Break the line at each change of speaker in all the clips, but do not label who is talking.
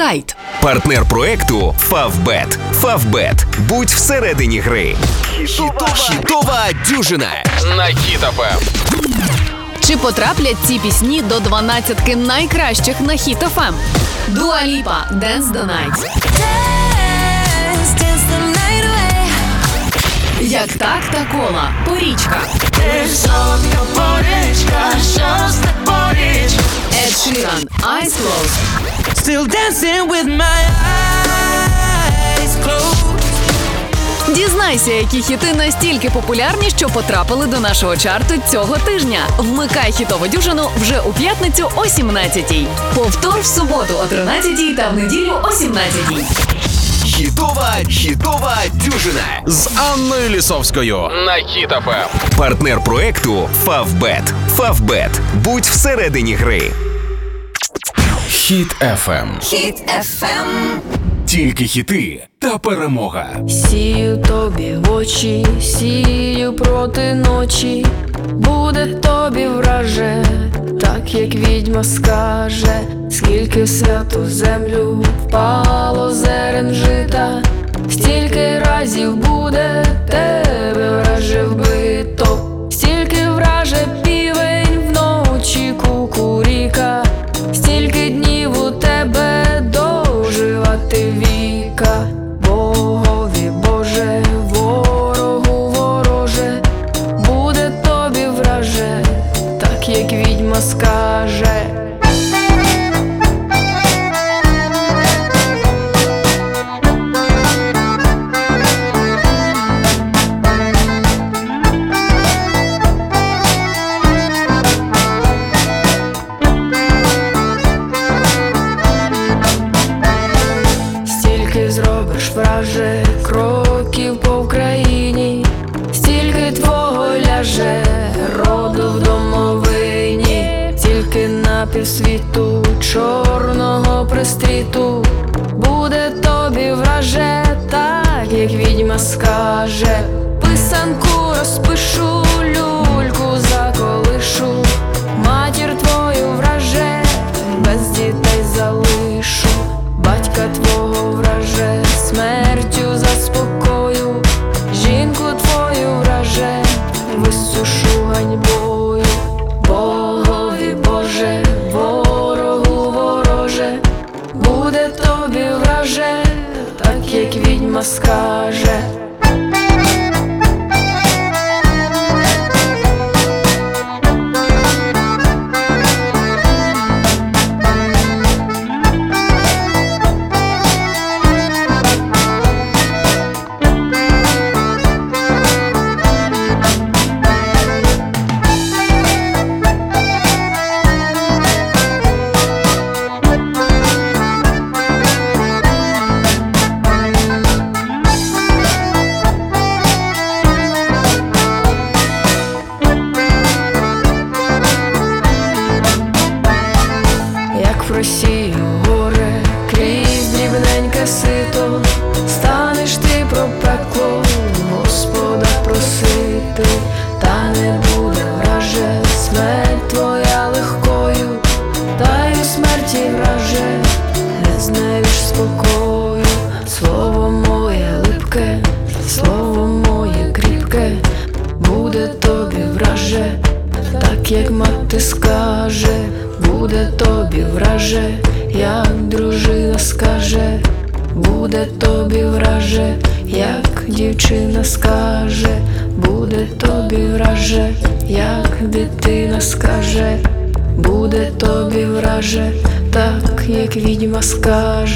Кайт.
Партнер проекту Фавбет. Фавбет. Будь всередині гри. Хітова, Хітова дюжина на Хіт-ФМ.
Чи потраплять ці пісні до дванадцятки найкращих на Хіт ФМ? Дуа Ліпа Dance the Night.
Dance, dance the night away.
YAKTAK та KOLA. Порічка.
Сонце порічка, шоста порічка.
Ед Ширан. Eyes Closed.
Still dancing with my eyes closed.
Дізнайся, які хіти настільки популярні, що потрапили до нашого чарту цього тижня. Вмикай хітову дюжину вже у п'ятницю о 17-й. Повтор в суботу о 13-й та в неділю о 17-й.
Хітова, хітова дюжина з Анною Лісовською на Хіт-ФМ. Партнер проекту Фавбет. Фавбет. Будь всередині гри. Хіт ФМ.
Hit FM.
Тільки хіти та перемога.
Сію тобі в очі, сію проти ночі, буде тобі враже, так як відьма скаже, скільки в святу землю впало зерен жита, стільки разів буде тебе враже вбито, як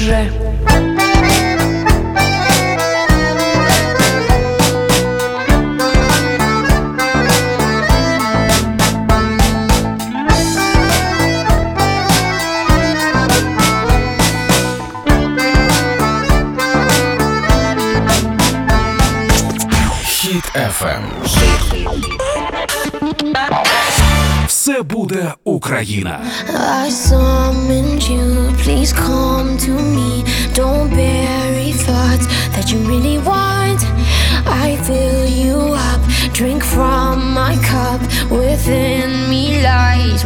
скаже.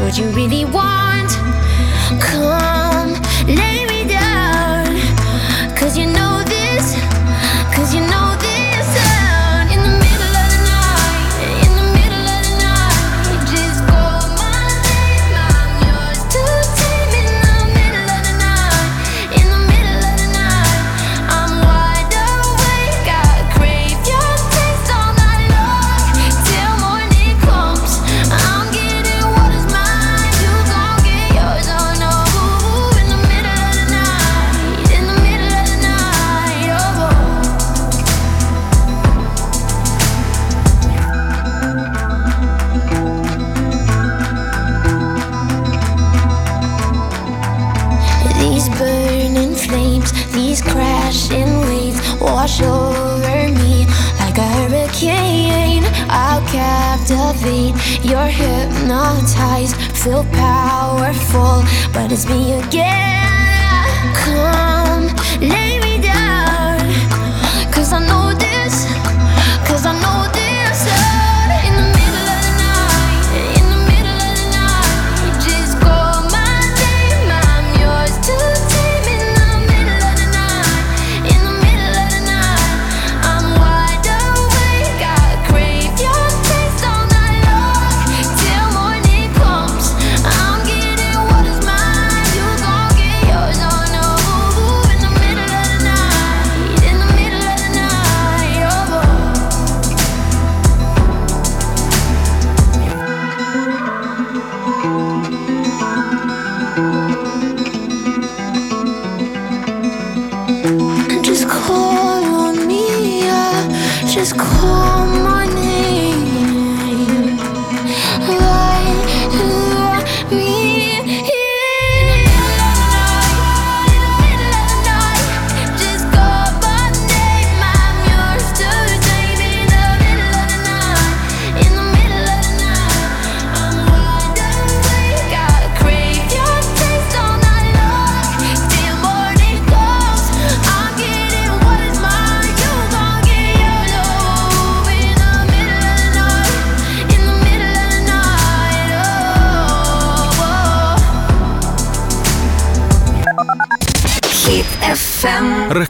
What you really want. Come,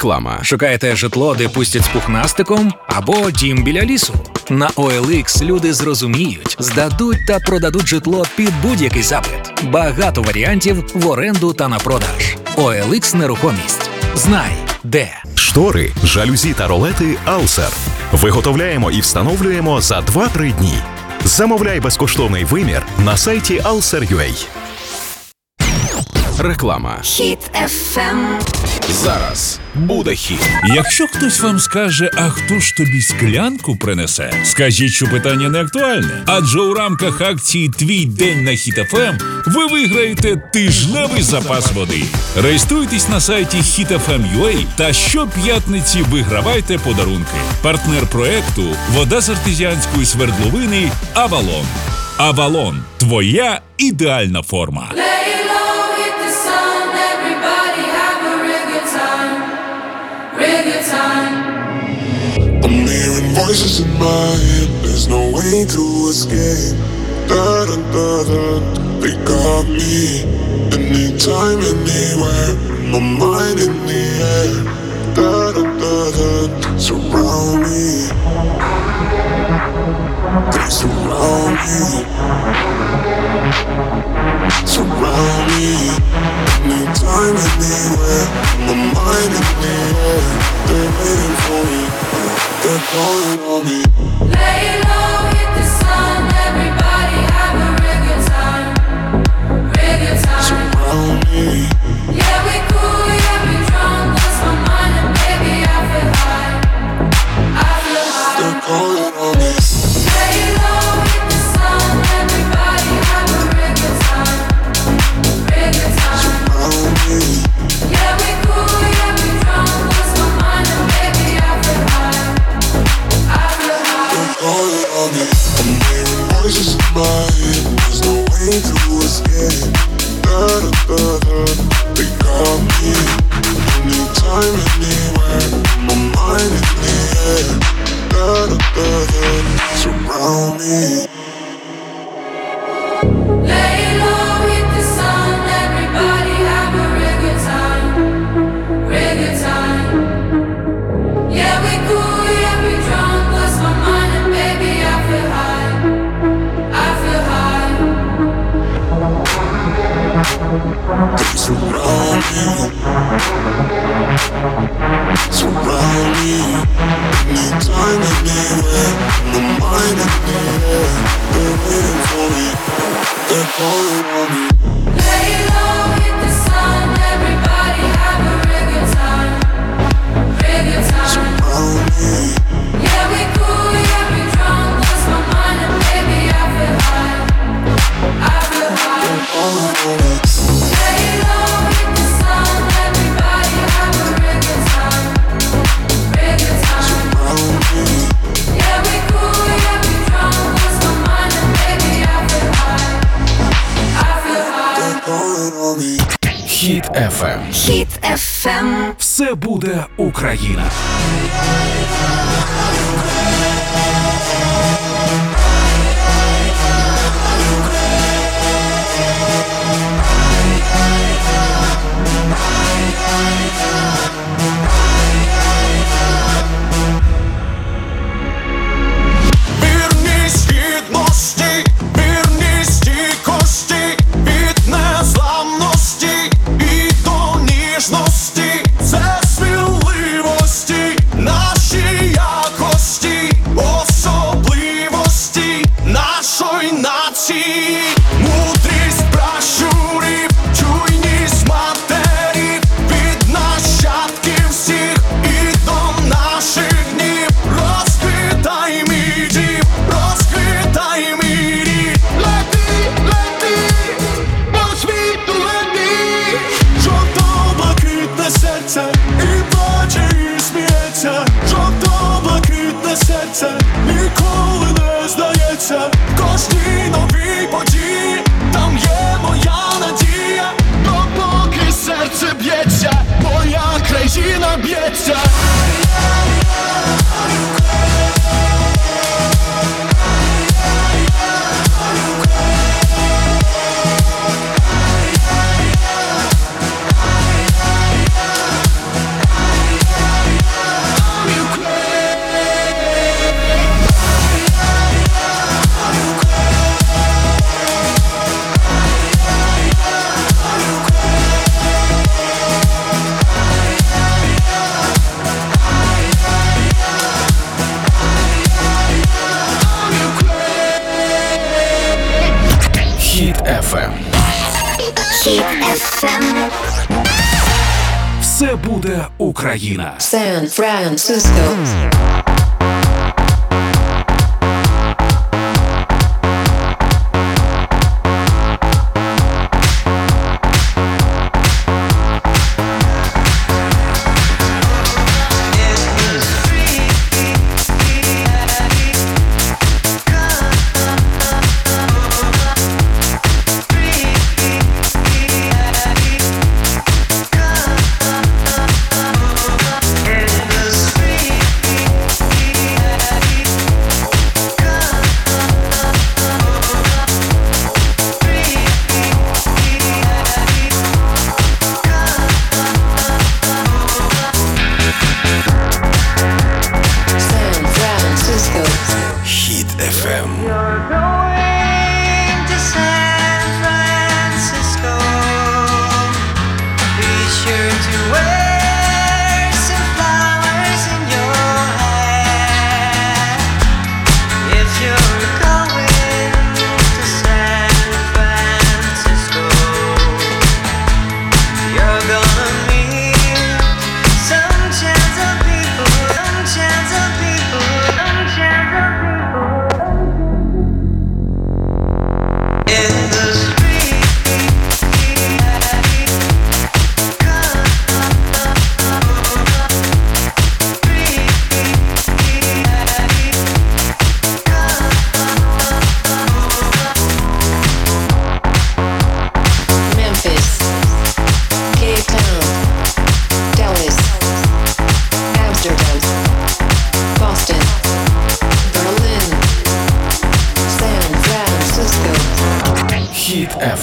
Реклама. Шукаєте житло, де пустять з пухнастиком або дім біля лісу. На OLX люди зрозуміють, здадуть та продадуть житло під будь-який запит. Багато варіантів в оренду та на продаж. OLX нерухомість. Знай, де.
Штори, жалюзі та ролети Алсер. Виготовляємо і встановлюємо за 2-3 дні. Замовляй безкоштовний вимір на сайті alser.ua.
Реклама.
Хіт FM.
Зараз буде хіт.
Якщо хтось вам скаже, а хто ж тобі склянку принесе, скажіть, що питання не актуальне. Адже у рамках акції Твій день на Хіт-ФМ ви виграєте тижневий запас води. Реєструйтесь на сайті HitFM.ua та щоп'ятниці вигравайте подарунки. Партнер проекту вода з артезіанської свердловини Авалон. Авалон твоя ідеальна форма.
Voices in my head, there's no way to escape. Da da da da, they got me. Anytime, anywhere, my mind in the air. Da da da da, surround me. They surround me. Surround me. Anytime, anywhere, my mind in the air. They're waiting for me. They're calling on me. Surround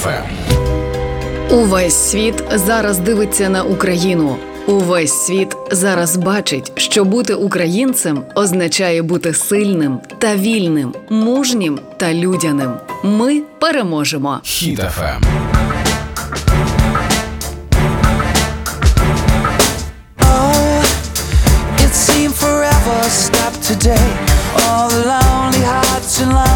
FM.
Увесь світ зараз дивиться на Україну. Увесь світ зараз бачить, що бути українцем означає бути сильним та вільним, мужнім та людяним. Ми переможемо.
Хіт FM.
It seemed forever stopped today. All the lonely hearts in London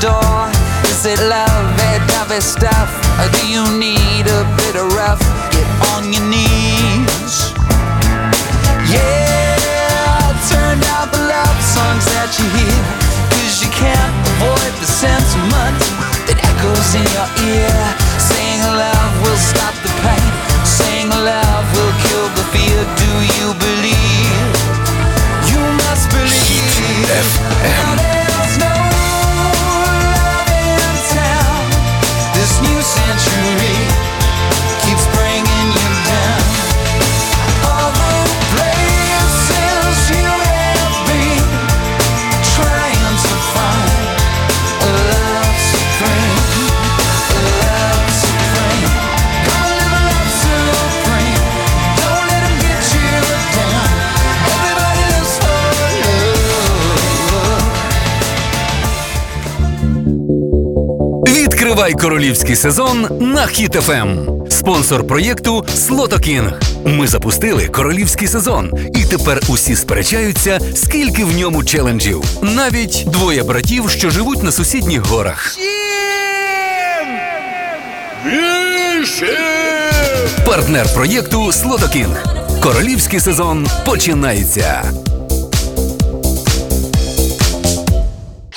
door. Is it love, it dovey stuff? Or do you need a bit of rough? Get on your knees. Yeah, I'll turn out the love songs that you hear. Cause you can't avoid the sentiment that echoes in your ear. Saying love will stop the pain. Saying love will kill the fear. Do you believe? You must believe.
Відкривай королівський сезон на Хіт ФМ. Спонсор проєкту Слотокінг. Ми запустили королівський сезон, і тепер усі сперечаються, скільки в ньому челенджів. Навіть двоє братів, що живуть на сусідніх горах. Партнер проєкту Слотокінг. Королівський сезон починається.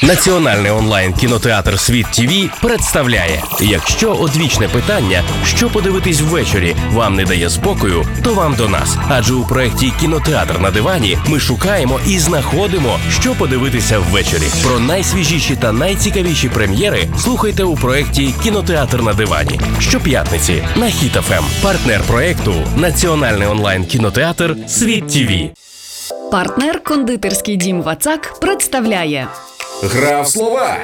Національний онлайн кінотеатр SWEET.TV представляє: якщо одвічне питання, що подивитись ввечері, вам не дає спокою, то вам до нас. Адже у проєкті Кінотеатр на дивані ми шукаємо і знаходимо, що подивитися ввечері. Про найсвіжіші та найцікавіші прем'єри слухайте у проєкті Кінотеатр на дивані щоп'ятниці на Хіт ФМ. Партнер проєкту Національний онлайн кінотеатр SWEET.TV.
Партнер кондитерський дім Вацак представляє
Гра в слова.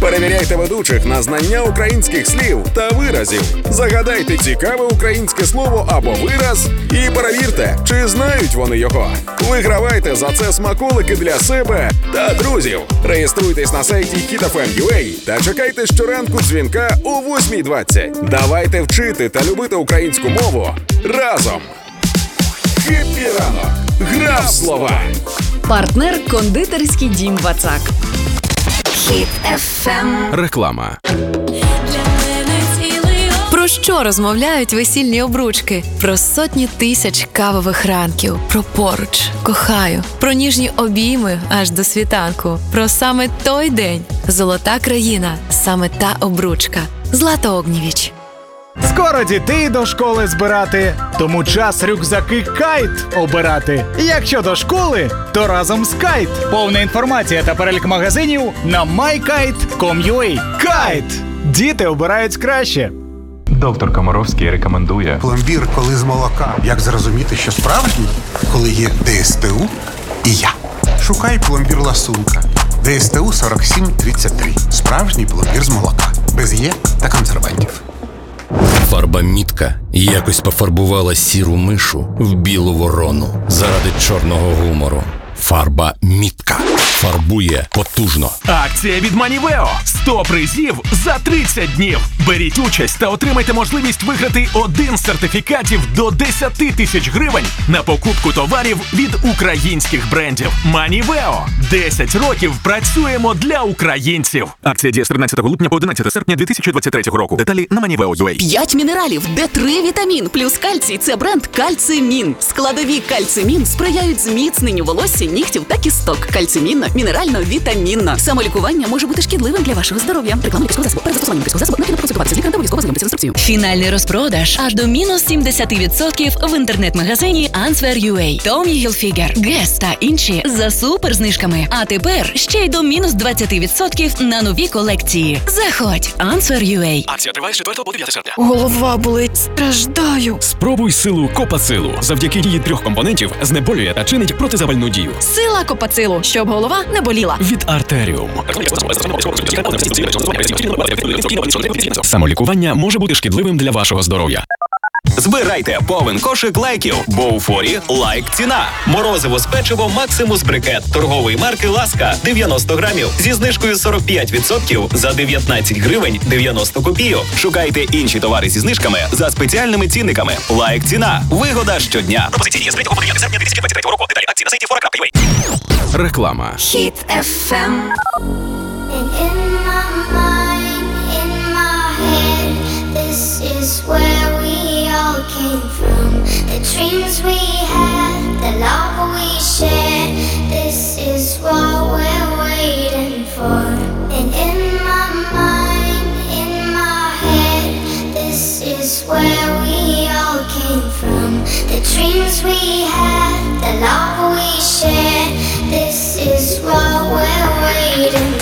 Перевіряйте ведучих на знання українських слів та виразів. Загадайте цікаве українське слово або вираз і перевірте, чи знають вони його. Вигравайте за це смаколики для себе та друзів. Реєструйтесь на сайті HitFM.ua та чекайте щоранку дзвінка о 8.20. Давайте вчити та любити українську мову разом. Happy ранок! Гра слова!
Партнер кондитерський дім Вацак.
Хіт FM.
Реклама.
Про що розмовляють весільні обручки? Про сотні тисяч кавових ранків, про поруч, кохаю, про ніжні обійми аж до світанку, про саме той день. Золота країна, саме та обручка. Злата Огнєвіч.
Скоро дітей до школи збирати, тому час рюкзаки кайт обирати. Якщо до школи, то разом з кайт. Повна інформація та перелік магазинів на mykite.com.ua. Kite! Діти обирають краще.
Доктор Комаровський рекомендує
Пломбір, коли з молока. Як зрозуміти, що справжній, коли є ДСТУ і я. Шукай пломбір ласунка. ДСТУ 4733. Справжній пломбір з молока. Без Е та консервантів.
Фарба мітка якось пофарбувала сіру мишу в білу ворону заради чорного гумору. Фарба мітка фарбує потужно.
Акція від Moneyveo 100 призів за 30 днів. Беріть участь та отримайте можливість виграти один з сертифікатів до 10 тисяч гривень на покупку товарів від українських брендів. Moneyveo 10 років працюємо для українців. Акція діє з 13 липня по 11 серпня 2023 року. Деталі на Moneyveo.ua.
5 мінералів, Д3 вітамін плюс кальцій. Це бренд Кальцимін. Складові Кальцимін сприяють зміцненню волосся, нігтів та кісток. Кальцимінно, мінерально, вітамінно. Самолікування може бути шкідливим для вашого здоров'я. Реклама лікарського засобу. Перед застосуванням лікарського засобу необхідно проконсультуватися з лікарем та обов'язково знайомитися з інструкцією.
Фінальний розпродаж аж до мінус 70% в інтернет-магазині Answer.ua. Tommy Hilfiger, Guess та інші за супер знижками. А тепер ще й до мінус 20% на нові колекції. Заходь, Answer.ua.
Акція триває з 4 по 9 серпня.
Голова болить, страждаю.
Спробуй силу Копацилу. Завдяки дії трьох компонентів знеболює та чинить протизапальну дію.
Сила копацилу, щоб голова не боліла.
Від артеріум. Самолікування може бути шкідливим для вашого здоров'я.
Збирайте повен кошик лайків, бо у форі лайк ціна. Морозиво з печивом Максимус Брикет торгової марки Ласка 90 грамів зі знижкою 45% за 19 гривень 90 копійок. Шукайте інші товари зі знижками за спеціальними цінниками. Лайк ціна. Вигода щодня. Пропозиції з 3 по 9 серпня 2023 року. Деталі акції на сайті fora.ua.
Реклама.
Хіт FM. In my mind, in my head, where we from, the dreams we had, the love we shared. This is what we're waiting for. And in my mind, in my head, this is where we all came from. The dreams we had, the love we shared. This is what we're waiting for.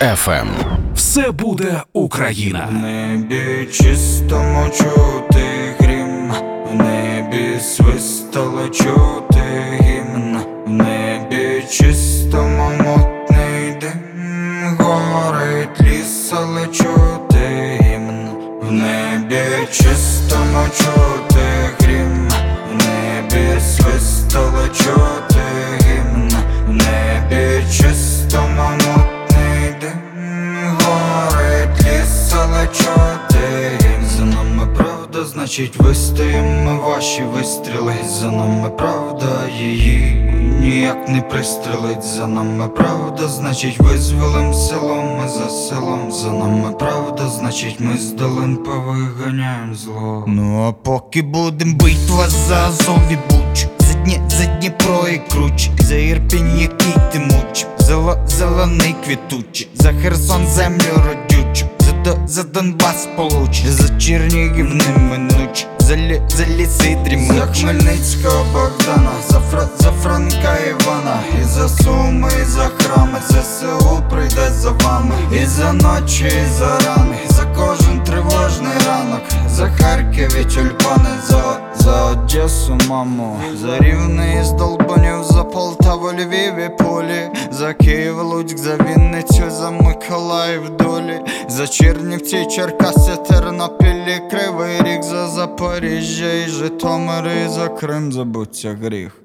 FM.
Все буде Україна.
В небі чистому чути грім, в небі свистало чути гімн, в небі чистому мутний дим, горить ліс, але чути гімн, в небі чистому чути грім, в небі свистало чути гімн, в небі чистому гімн. За нами правда, значить вистоїмо ваші вистріли. За нами правда, її ніяк не пристрелить. За нами правда, значить визволим село, ми за селом. За нами правда, значить ми з долин повиганяємо зло. Ну а поки будем битва за Азов і Буч За дні, за Дніпро і Круч За Ірпінь, який ти муч Зело, зелений квітучий За Херсон землю родючу За, До- за Донбас получ За Чернігів неминуч За, лі, за За Хмельницького Богдана За, Фра, за Франка Івана. І за Суми, і за храми ЗСУ прийде за вами. І за ночі, і за рани За кожен тривожний ранок. За Харків і тюльпани За, за Одесу, маму За Рівне із Долбанів За Полтаву, Львів і Полі. За Київ, Луцьк, за Вінницю За Миколаїв, долі. За Чернівці, Черкаси, Тернопіль Кривий Ріг За Запоріжжя і Житомир І за Крим забуться гріх.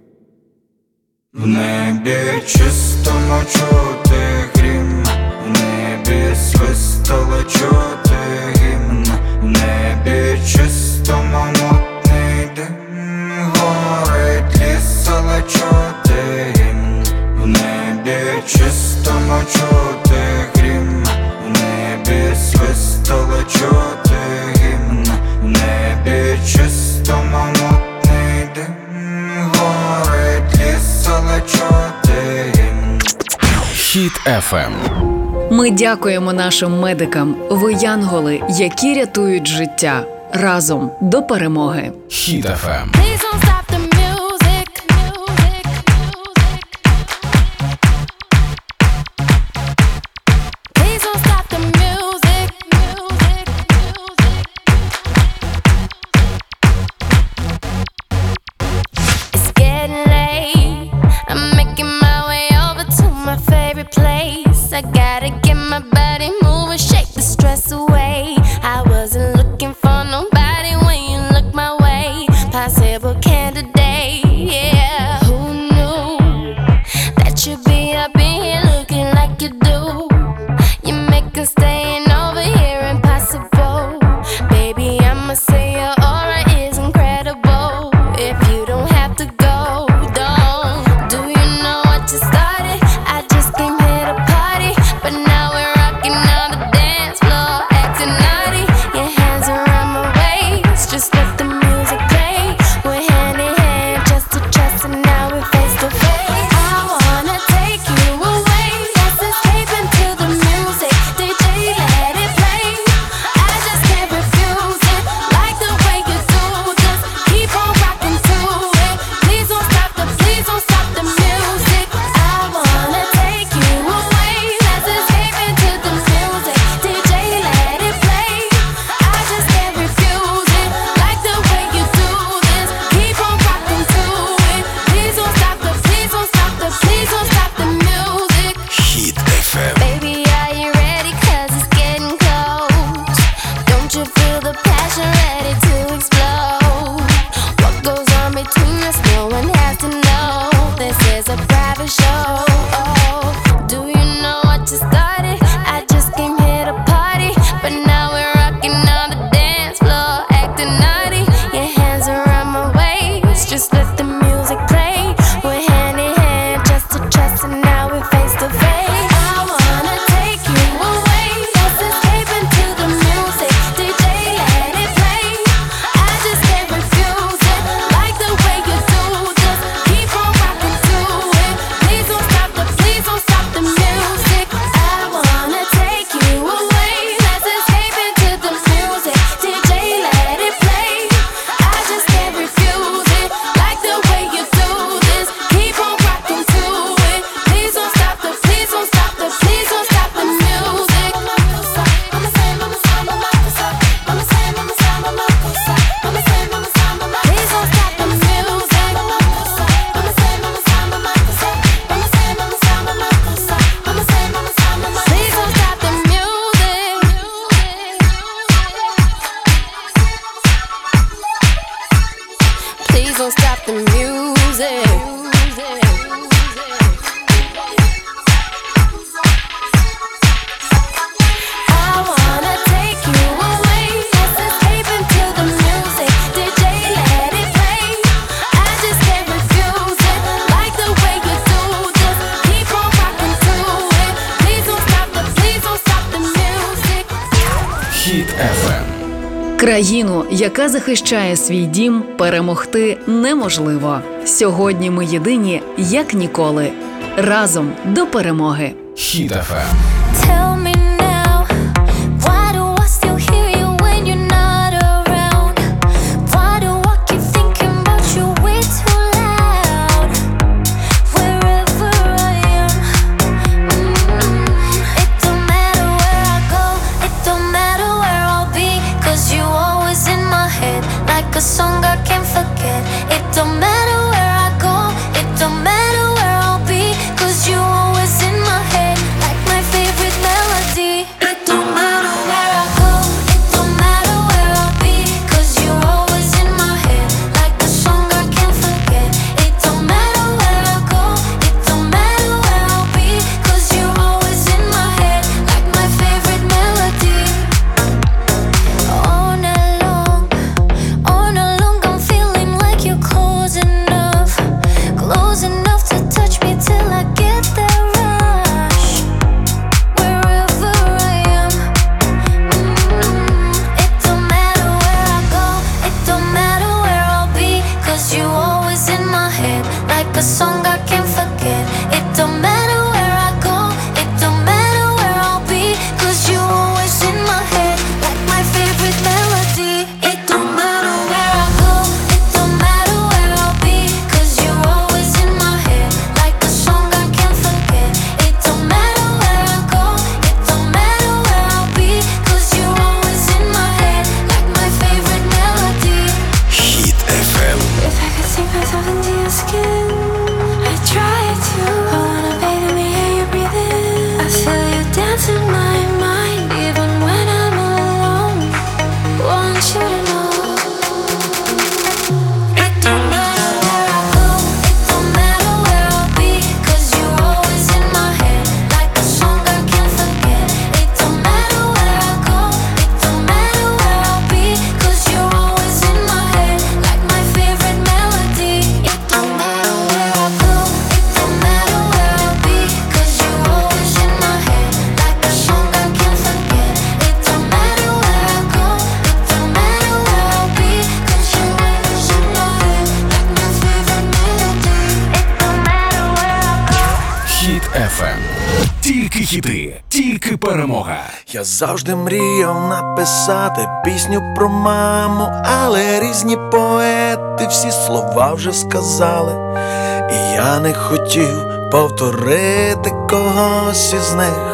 В небі чистому чути грім, в небі свистало чути гімн, в небі чистому мутний дим, горить ліс, але чути гімн, в небі чистому чути грім, в небі свистало чути
Хіт ФМ.
Ми дякуємо нашим медикам. Ви янголи, які рятують життя. Разом до перемоги.
Хіт FM.
Країну, яка захищає свій дім, перемогти неможливо. Сьогодні ми єдині як ніколи. Разом до перемоги.
Хітафе. Завжди мріяв написати пісню про маму, але різні поети всі слова вже сказали, і я не хотів повторити когось із них.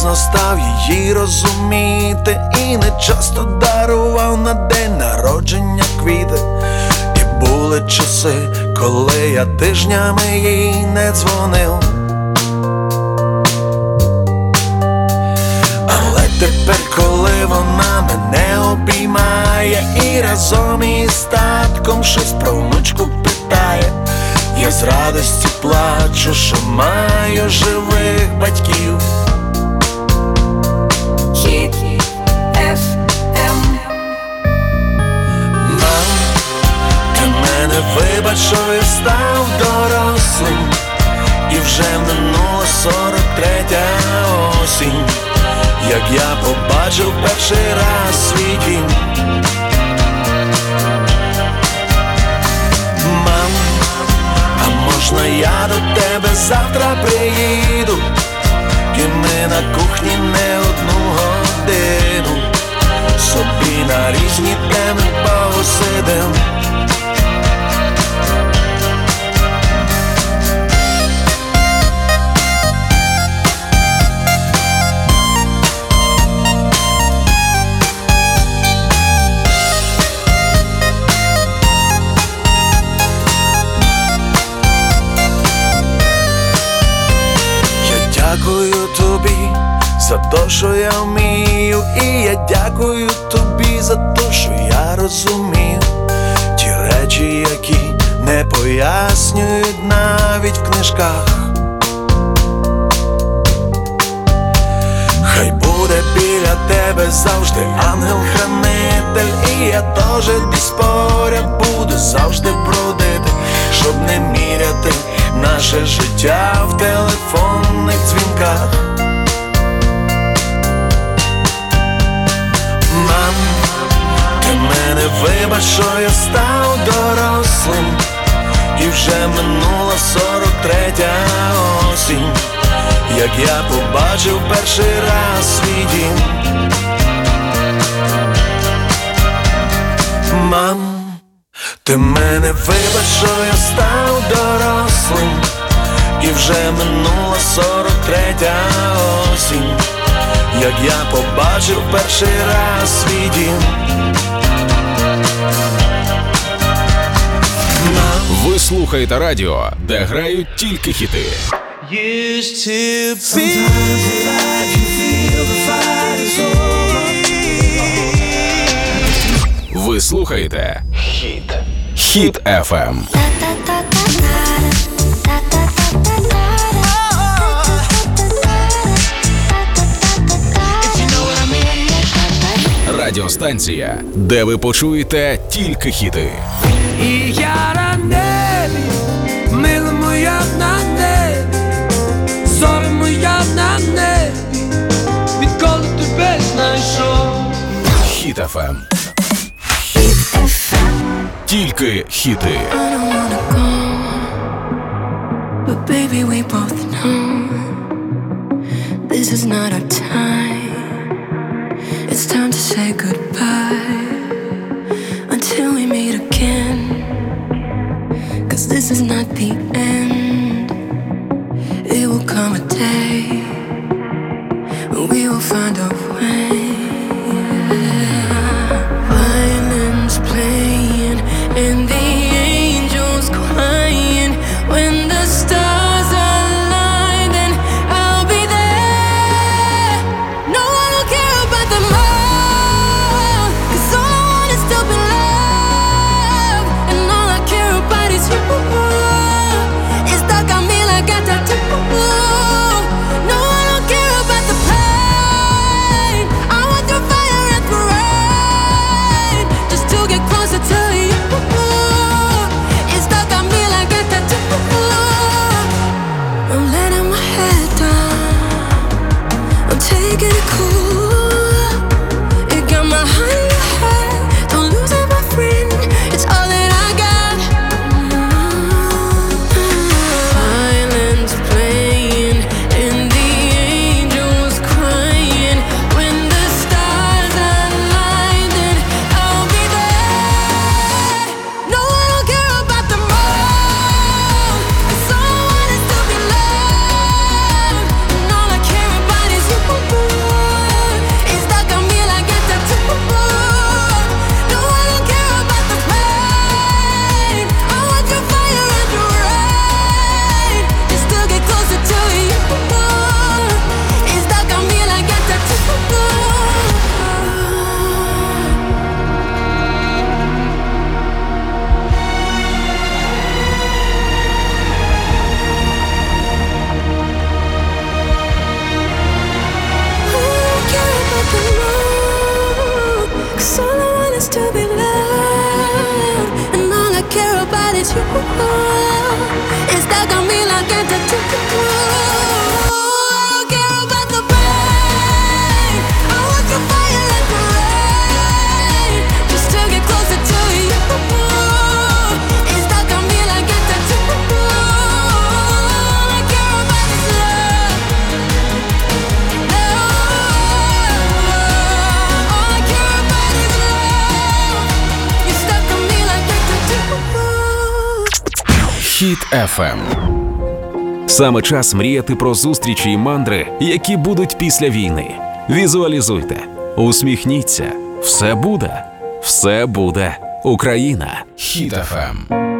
Пізно став її розуміти, і не часто дарував на день народження квіти. І були часи, коли я тижнями їй не дзвонив. Але тепер, коли вона мене обіймає і разом із татком щось про внучку питає, я з радості плачу, що маю живих батьків. Дорослим, і вже минула сорок третя осінь, як я побачив перший раз свій дім. Мам, а можна я до тебе завтра приїду, і ми на кухні не одну годину собі на різні теми посидим. Що я вмію, і я дякую тобі за те, що я розумію ті речі, які не пояснюють навіть в книжках. Хай буде біля тебе завжди ангел-хранитель, і я теж десь поряд буду завжди бродити, щоб не міряти наше життя в телефонних дзвінках. Мене вибач, що я став дорослим, і вже минула сорок третя осінь, як я побачив перший раз свій дім. Мам, ти мене вибач, що я став дорослим, і вже минула сорок третя осінь, як я побачив перший раз свій дім.
Слухаєте радіо, де грають тільки хіти.
Used to be.
Ви слухаєте Хіт. Хіт Ем. FM. Радіостанція, де ви почуєте тільки хіти.
І я на небі, мила моя на небі, зоря моя на небі, відколи тебе знайшов.
Хіт FM. Тільки хіти.
I don't wanna go, but baby, we both know this is not our time. It's time to say goodbye until we meet again. Is not the end. It will come a day when we will find a
Хіт FM. Ем. Саме час мріяти про зустрічі і мандри, які будуть після війни. Візуалізуйте, усміхніться. Все буде, все буде, Україна. Хіт FM.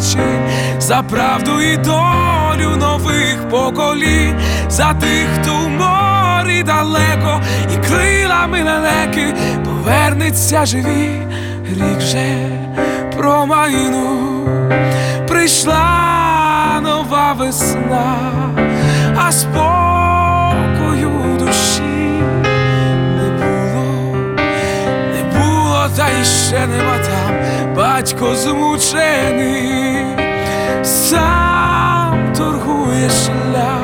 Пішов за правду і долю нових поколінь, за тих, хто в морі далеко, і крилами лелеки повернеться живі, рік вже промайну, прийшла нова весна, а спокою душі не було, не було, та й ще нема там батько змучений, сам торгує шлях,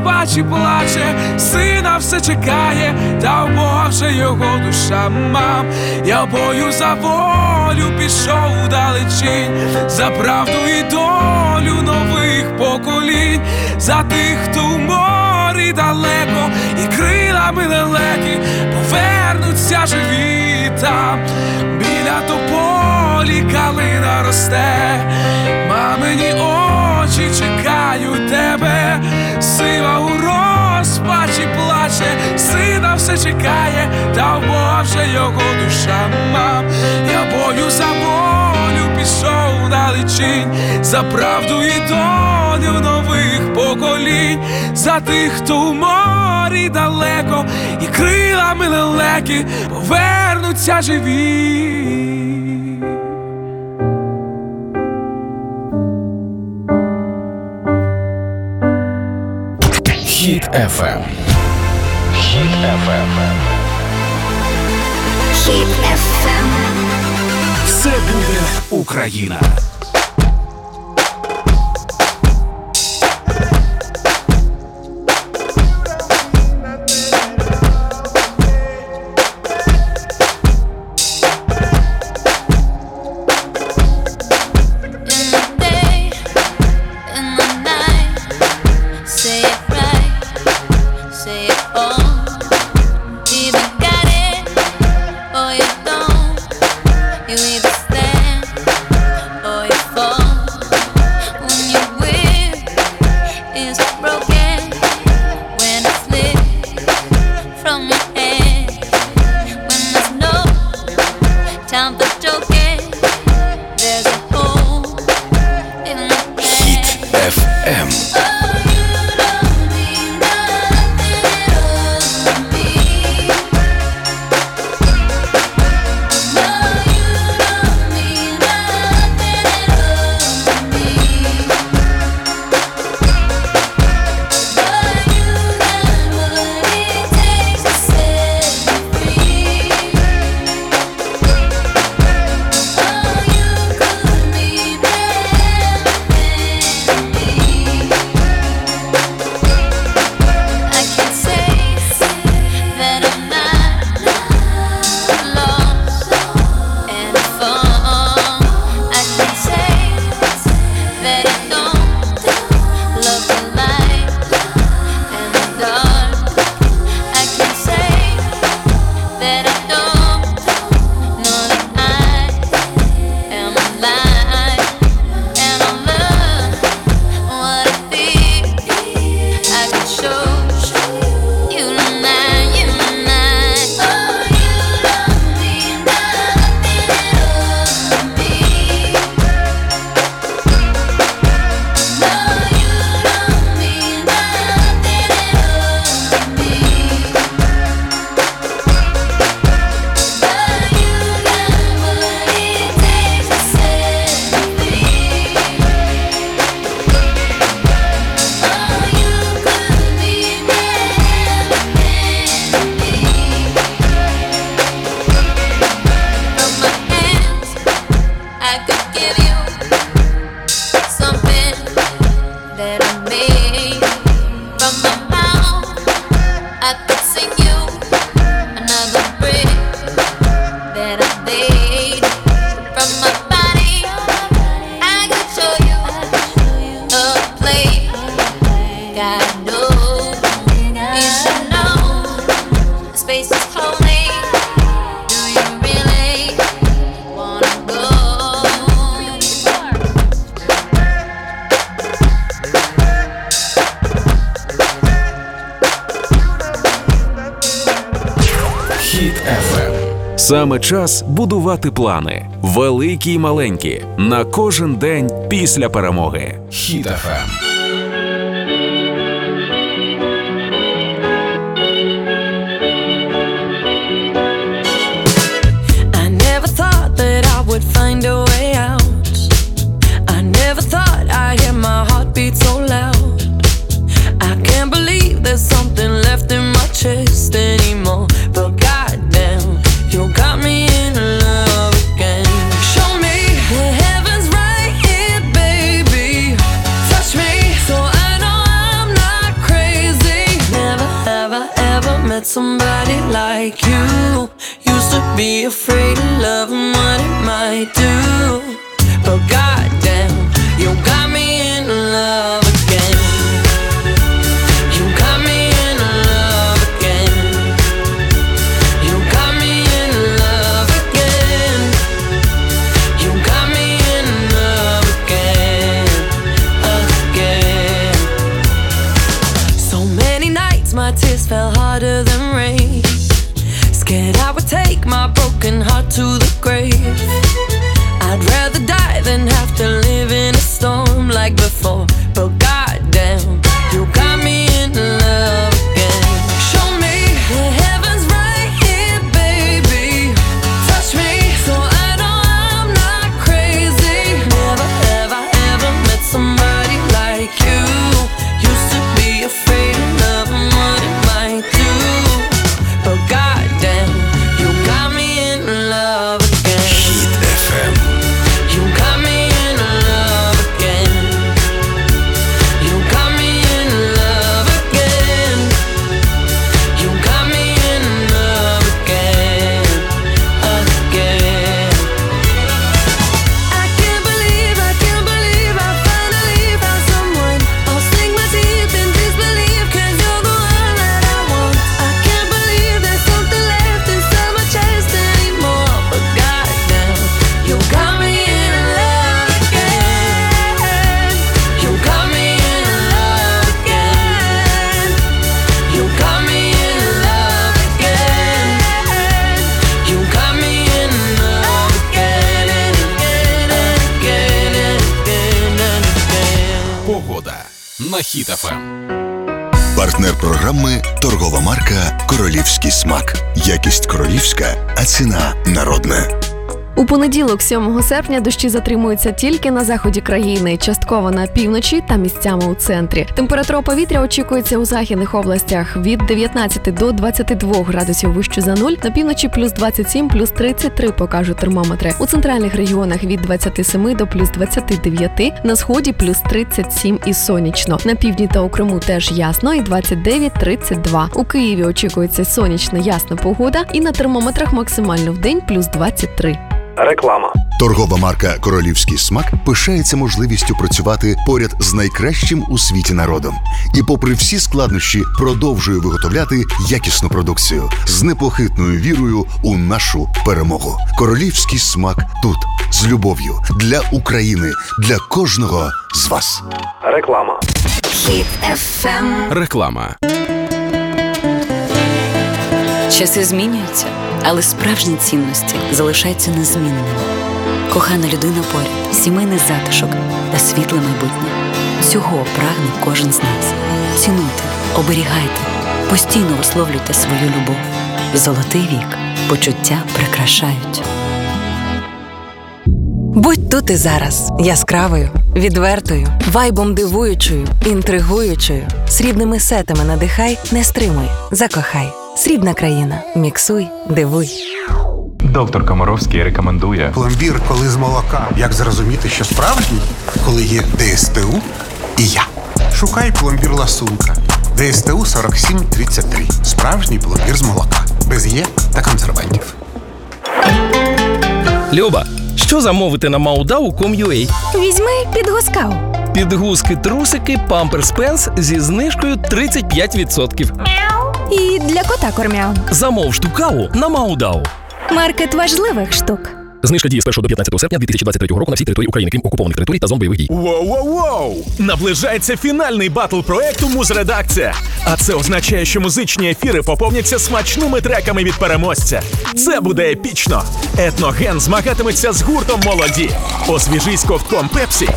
розпачі плаче, сина все чекає, та Боже його душа мам. Я бою за волю пішов далечінь, за правду і долю нових поколінь, за тих, хто в морі далеко, і крилами лелеки повернуться живі там, біля тополі калина росте, мамині очі чекають тебе, сива у розпачі плаче, сина все чекає, та Бога його душа мам. Я бою за волю пішов далечінь, за правду і долю нових поколінь, за тих, хто в морі далеко, і крилами лелеки повернуться живі.
Хіт FM.
Хіт FM. Хіт FM.
Все буде Україна.
Саме час будувати плани, великі й маленькі, на кожен день після перемоги. Хіт
7 серпня, дощі затримуються тільки на заході країни, частково на півночі та місцями у центрі. Температура повітря очікується у західних областях від 19 до 22 градусів вище за нуль, на півночі плюс 27, плюс 33 покажуть термометри. У центральних регіонах від 27 до плюс 29, на сході плюс 37 і сонячно. На півдні та у Криму теж ясно і 29-32. У Києві очікується сонячна ясна погода і на термометрах максимально в день плюс 23.
Реклама. Торгова марка Королівський смак пишається можливістю працювати поряд з найкращим у світі народом. І, попри всі складнощі, продовжує виготовляти якісну продукцію з непохитною вірою у нашу перемогу. Королівський смак тут з любов'ю для України, для кожного з вас.
Реклама.
FM.
Реклама.
Часи змінюються, але справжні цінності залишаються незмінними. Кохана людина поряд, сімейний затишок та світле майбутнє. Цього прагне кожен з нас. Цінуйте, оберігайте, постійно висловлюйте свою любов. Золотий вік почуття прикрашають.
Будь тут і зараз яскравою, відвертою, вайбом дивуючою, інтригуючою, срібними сетами надихай, не стримуй, закохай. Срібна країна. Міксуй, дивуй.
Доктор Комаровський рекомендує
Пломбір, коли з молока. Як зрозуміти, що справжній, коли є ДСТУ і я. Шукай пломбір ласунка. ДСТУ 4733. Справжній пломбір з молока. Без є та консервантів.
Люба, що замовити на maudau.com.ua?
Візьми підгузкав.
Підгузки, трусики, памперс пенс зі знижкою 35%.
І для кота корм, мяв.
Замов штукаву на MAUDAU.
Маркет важливих штук.
Знижка діє з 1 до 15 серпня 2023 року на всій території України, крім окупованих територій та зон бойових дій.
Воу-воу-воу! Наближається фінальний батл проекту Музредакція. А це означає, що музичні ефіри поповняться смачними треками від переможця. Це буде епічно. Етноген змагатиметься з гуртом молоді. Освіжись ковтком Pepsi.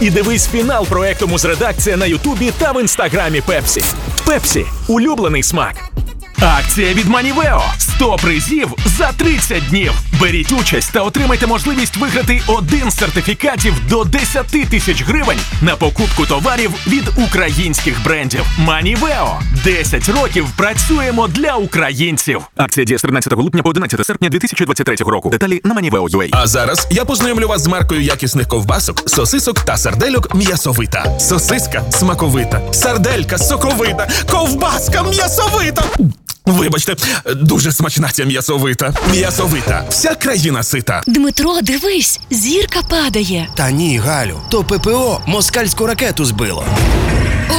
І дивись фінал проекту Музредакція на Ютубі та в інстаграмі Pepsi. Pepsi улюблений смак. Акція від Moneyveo 100 призів за 30 днів. Беріть участь та отримайте можливість виграти один з сертифікатів до 10 тисяч гривень на покупку товарів від українських брендів. Moneyveo 10 років працюємо для українців. Акція діє з 13 липня по 11 серпня 2023 року. Деталі на Moneyveo.ua.
А зараз я познайомлю вас з маркою якісних ковбасок, сосисок та сардельок м'ясовита. Сосиска смаковита, сарделька соковита, ковбаска м'ясовита. Вибачте, дуже смачна ця м'ясовита. М'ясовита. Вся країна сита.
Дмитро, дивись, зірка падає.
Та ні, Галю, то ППО москальську ракету збило.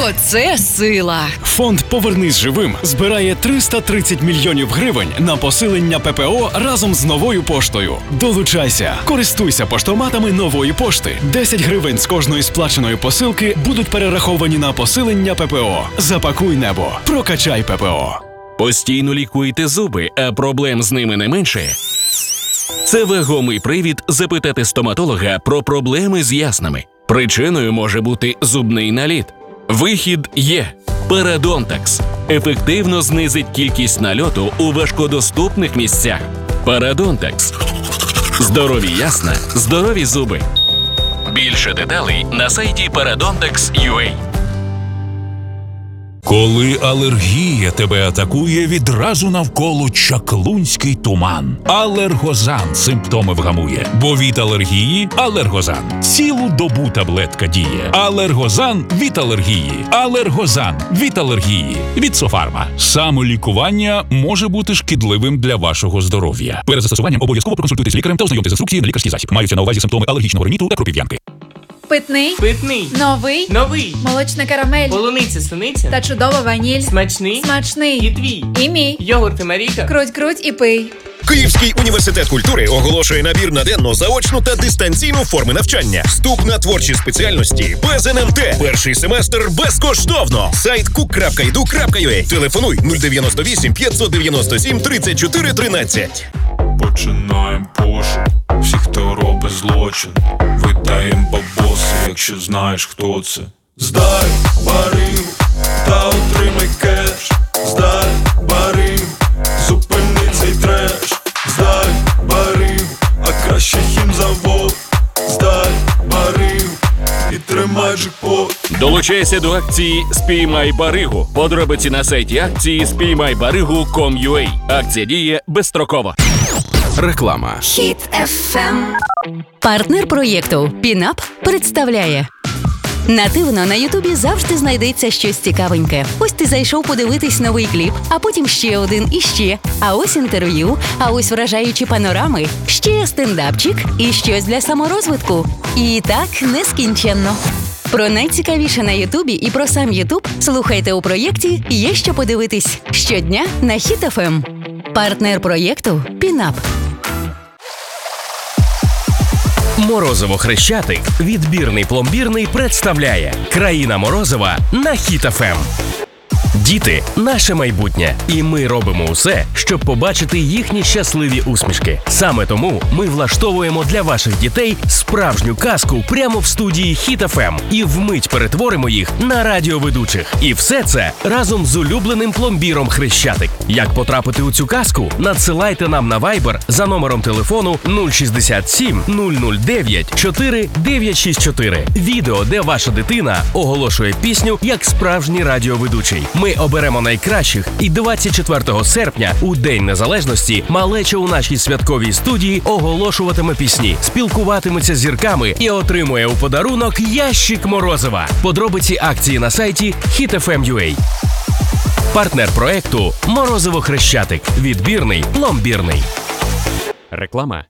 Оце сила.
Фонд Повернись живим збирає 330 мільйонів гривень на посилення ППО разом з новою поштою. Долучайся, користуйся поштоматами нової пошти. 10 гривень з кожної сплаченої посилки будуть перераховані на посилення ППО. Запакуй небо, прокачай ППО.
Постійно лікуйте зуби, а проблем з ними не менше. Це вагомий привід запитати стоматолога про проблеми з яснами. Причиною може бути зубний наліт. Вихід є Парадонтакс. Ефективно знизить кількість нальоту у важкодоступних місцях. Парадонтакс. Здорові ясна, здорові зуби. Більше деталей на сайті Paradontax.ua.
Коли алергія тебе атакує, відразу навколо чаклунський туман. Алергозан симптоми вгамує, бо від алергії алергозан. Цілу добу таблетка діє. Алергозан від алергії. Алергозан від алергії. Від Софарма. Самолікування може бути шкідливим для вашого здоров'я. Перед застосуванням обов'язково проконсультуйтесь лікарем та ознайомтесь з інструкцією на лікарський засіб. Маються на увазі симптоми алергічного риніту та кропів'янки.
Питний.
Питний.
Новий.
Новий.
Молочна карамель.
Полуниця синиця
Та чудова ваніль.
Смачний.
Смачний.
І твій.
І мій.
Йогурт і Маріка.
Круть, круть і пий.
Київський університет культури оголошує набір на денну, заочну та дистанційну форми навчання. Вступ на творчі спеціальності без НМТ. Перший семестр безкоштовно. Сайт cook.edu.ua. Телефонуй 098 597 34 13.
Починаємо пошук всіх, хто робить злочин. Видаєм бабоси, якщо знаєш, хто це. Здай баригу та отримай кеш. Здай тримай.
Долучайся до акції Спіймай Баригу. Подробиці на сайті акції спіймайбаригу.com.ua. Акція діє безстроково. Реклама.
Хіт FM.
Партнер проєкту Пінап представляє. Нативно на Ютубі завжди знайдеться щось цікавеньке. Ось ти зайшов подивитись новий кліп, а потім ще один і ще. А ось інтерв'ю, а ось вражаючі панорами, ще стендапчик і щось для саморозвитку. І так нескінченно. Про найцікавіше на Ютубі і про сам Ютуб слухайте у проєкті Є що подивитись щодня на Хіт-ФМ. Партнер проєкту Пінап.
Морозиво Хрещатик, відбірний пломбірний представляє Країна Морозива на Хіт-ФМ. Діти наше майбутнє, і ми робимо усе, щоб побачити їхні щасливі усмішки. Саме тому ми влаштовуємо для ваших дітей справжню казку прямо в студії Хіт-ФМ і вмить перетворимо їх на радіоведучих. І все це разом з улюбленим пломбіром Хрещатик. Як потрапити у цю казку? Надсилайте нам на Viber за номером телефону 067 009 4964. Відео, де ваша дитина оголошує пісню як справжній радіоведучий. Ми оберемо найкращих, і 24 серпня, у День Незалежності, малеча у нашій святковій студії оголошуватиме пісні, спілкуватиметься з зірками і отримує у подарунок ящик морозива. Подробиці акції на сайті hitfm.ua. Партнер проекту Морозиво Хрещатик. Відбірний пломбірний.
Реклама.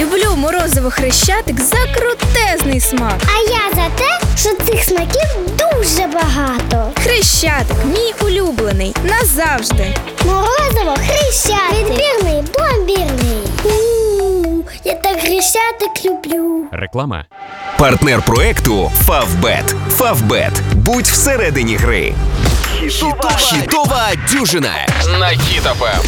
Люблю морозиво хрещатик за крутезний смак.
А я за те, що цих смаків дуже багато.
Хрещатик, мій улюблений, назавжди.
Морозиво хрещатик. Відбірний, пломбірний. У-у-у, Я так хрещатик люблю.
Реклама.
Партнер проекту Фавбет. Фавбет. Будь всередині гри. Хітова дюжина на Хіт-ФМ.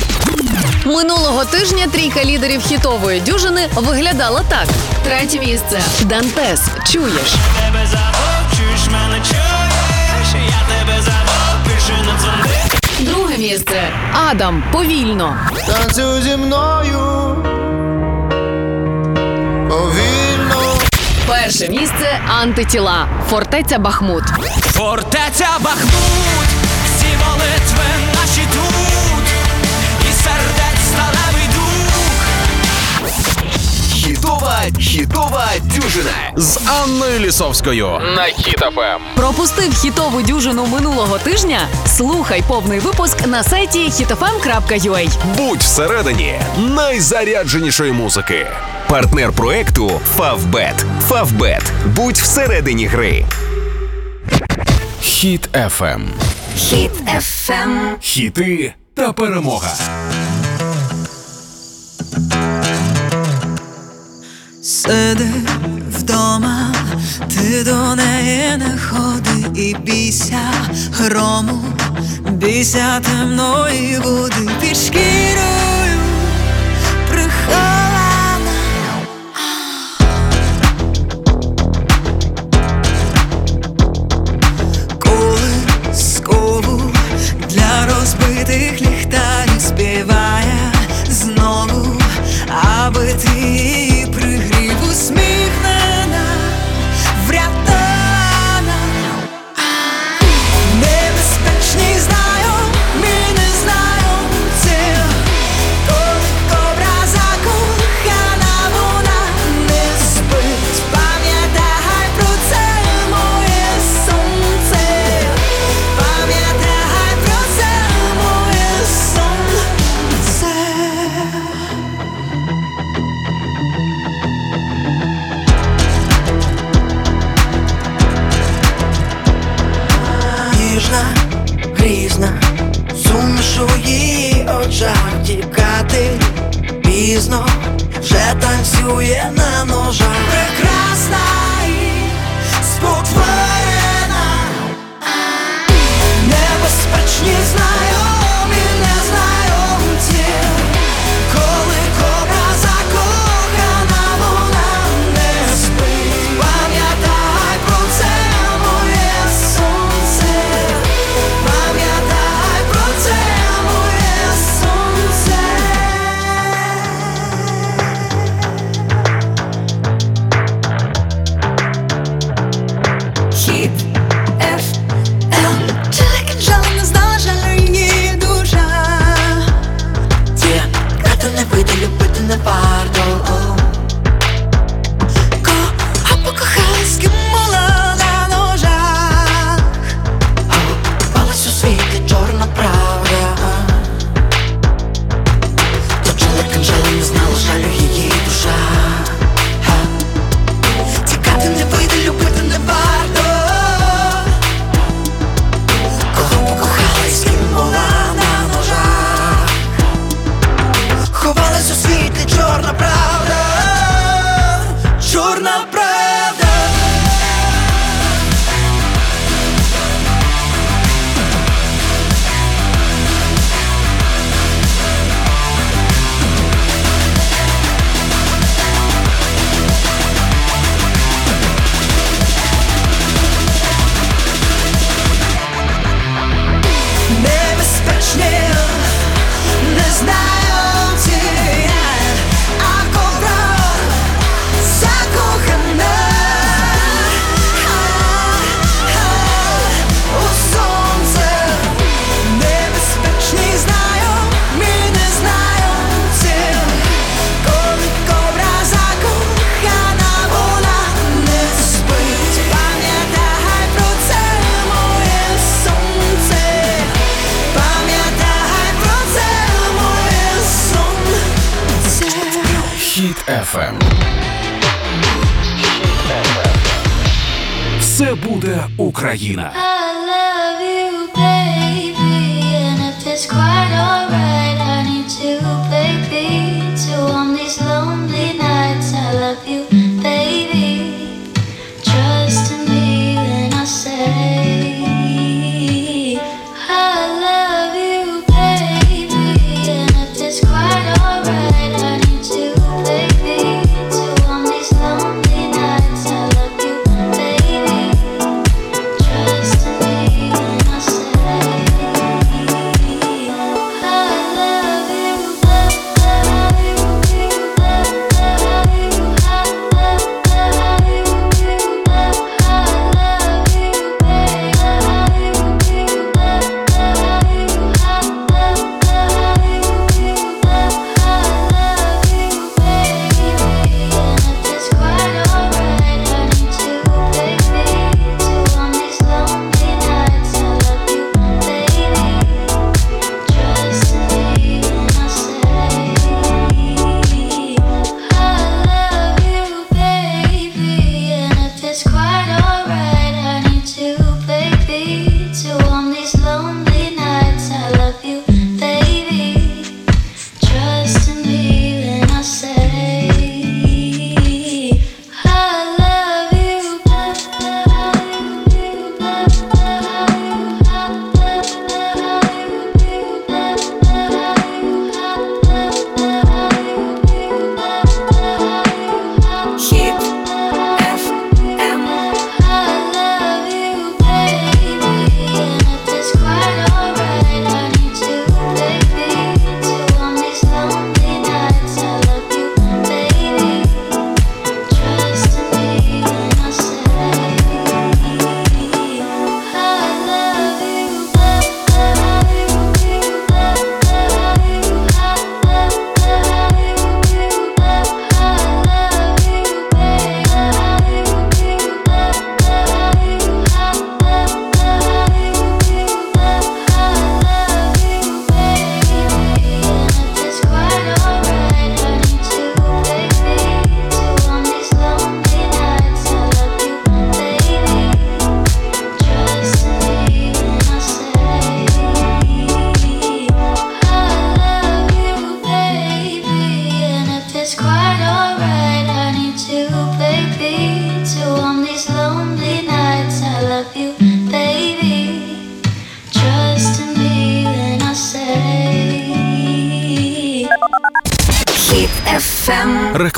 Минулого тижня трійка лідерів хітової дюжини виглядала так: третє місце Дантес. Чуєш.
Тебе замовчуєш, мене чуєш, я тебе забув, на дзвони.
Друге місце Адам. Повільно.
Танцюй зі мною. Повільно.
Перше місце антитіла. Фортеця Бахмут.
Фортеця Бахмут, молитви наші тут, і сердець сталевий дух.
Хітова, хітова дюжина з Анною Лісовською на Хіт-ФМ.
Пропустив хітову дюжину минулого тижня? Слухай повний випуск на сайті hitfm.ua.
Будь всередині найзарядженішої музики. Партнер проекту Фавбет. Фавбет. Будь всередині гри.
Хіт FM.
Хіт FM.
Хіти та перемога.
Сиди вдома, ти до неї не ходи і бійся грому, бійся темної води під шкірою прихована. vai пізно, вже танцює на ножах. Прекрасна і спотворена, небезпечні знайомі,
Все буде Україна.
I love you, baby. And if it's quite alright,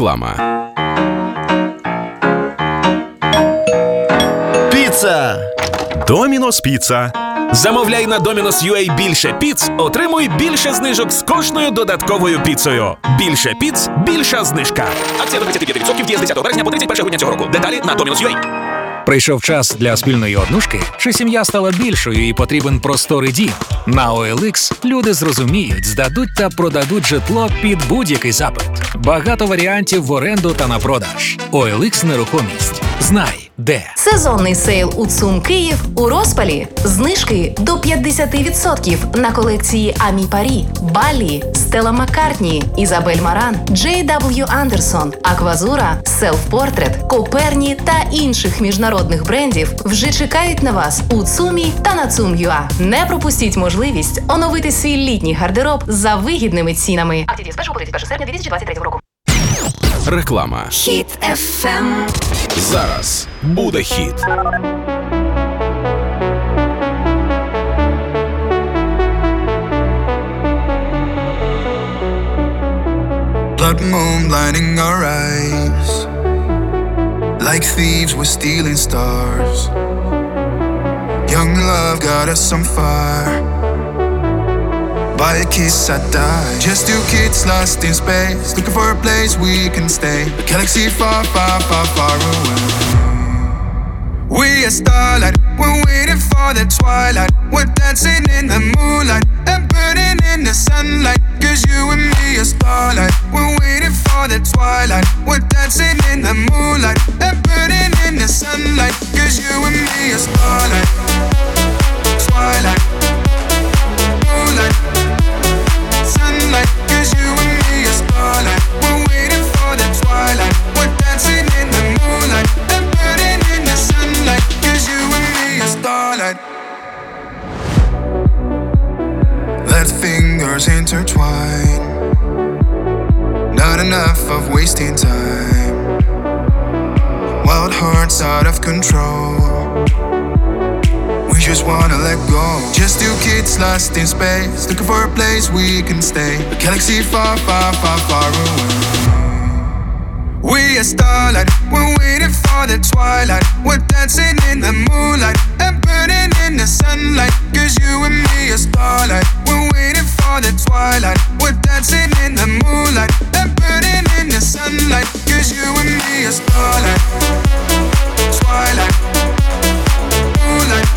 Реклама.
Піца! Домінос Піца. Замовляй на Domino's.ua більше піц, отримуй більше знижок з кожною додатковою піцею. Більше піц, більша знижка. Акція до 25% діє з 10 березня по 31 грудня цього року. Деталі на Domino's.ua.
Прийшов час для спільної однушки, чи сім'я стала більшою і потрібен просторий дім. На OLX люди зрозуміють, здадуть та продадуть житло під будь-який запит. Багато варіантів в оренду та на продаж. OLX нерухомість. Знай, де.
Сезонний sale у ЦУМ Київ у розпалі. Знижки до 50% на колекції Ami Paris, Bally, Stella McCartney, Isabel Marant, JW Anderson, Aquazzura, Self-Portrait, Coperni та інших міжнародних брендів вже чекають на вас у ЦУМі та на ЦУМ.ЮА. Не пропустіть можливість оновити свій літній гардероб за вигідними цінами. Акції з 1 по 31 серпня 2023 року.
Реклама.
Hit FM.
Зараз буде хіт.
Blood moon blinding our eyes. Like thieves, we're stealing stars. Young love got us on fire. By a kiss, I die. Just two kids lost in space, looking for a place we can stay. A galaxy far, far, far, far away. We are starlight, we're waiting for the twilight. We're dancing in the moonlight and burning in the sunlight. Cause you and me are starlight. We're waiting for the twilight. We're dancing in the moonlight and burning in the sunlight. Cause you and me are starlight. Twilight. Wasting time. Wild hearts out of control. We just wanna let go. Just two kids lost in space, looking for a place we can stay. A galaxy far, far, far, far away. We are starlight, we're waiting for the twilight. We're dancing in the moonlight and burning in the sunlight. Cause you and me are starlight. We're waiting for the twilight. We're dancing in the moonlight and burning in the sunlight. Cause you and me are starlight. Twilight. Moonlight.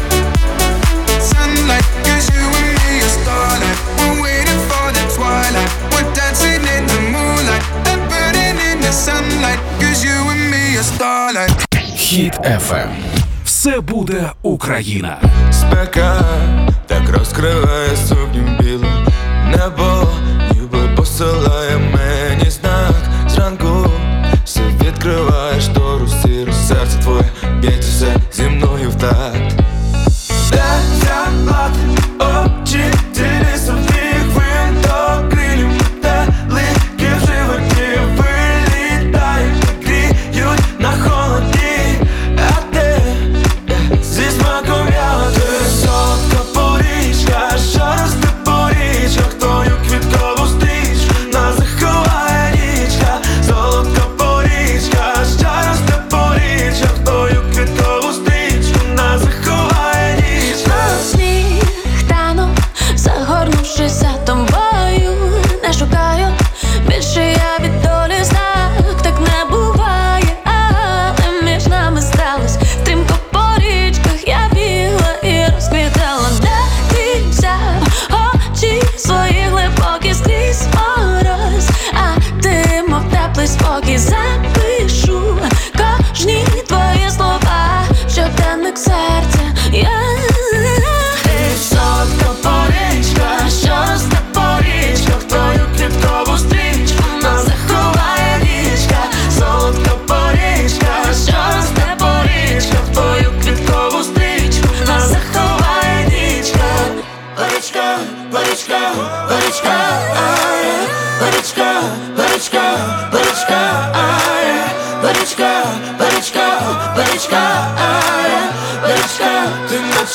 Sunlight. Cause you and me are starlight. We're waiting for the twilight. We're dancing in the moonlight and burning in the sunlight. Cause you and me are starlight.
Хіт FM. Все буде Україна.
Спека так розкриває сукню білу Небо ніби посилає все дору сіру Серце твоє б'ється зі мною в такт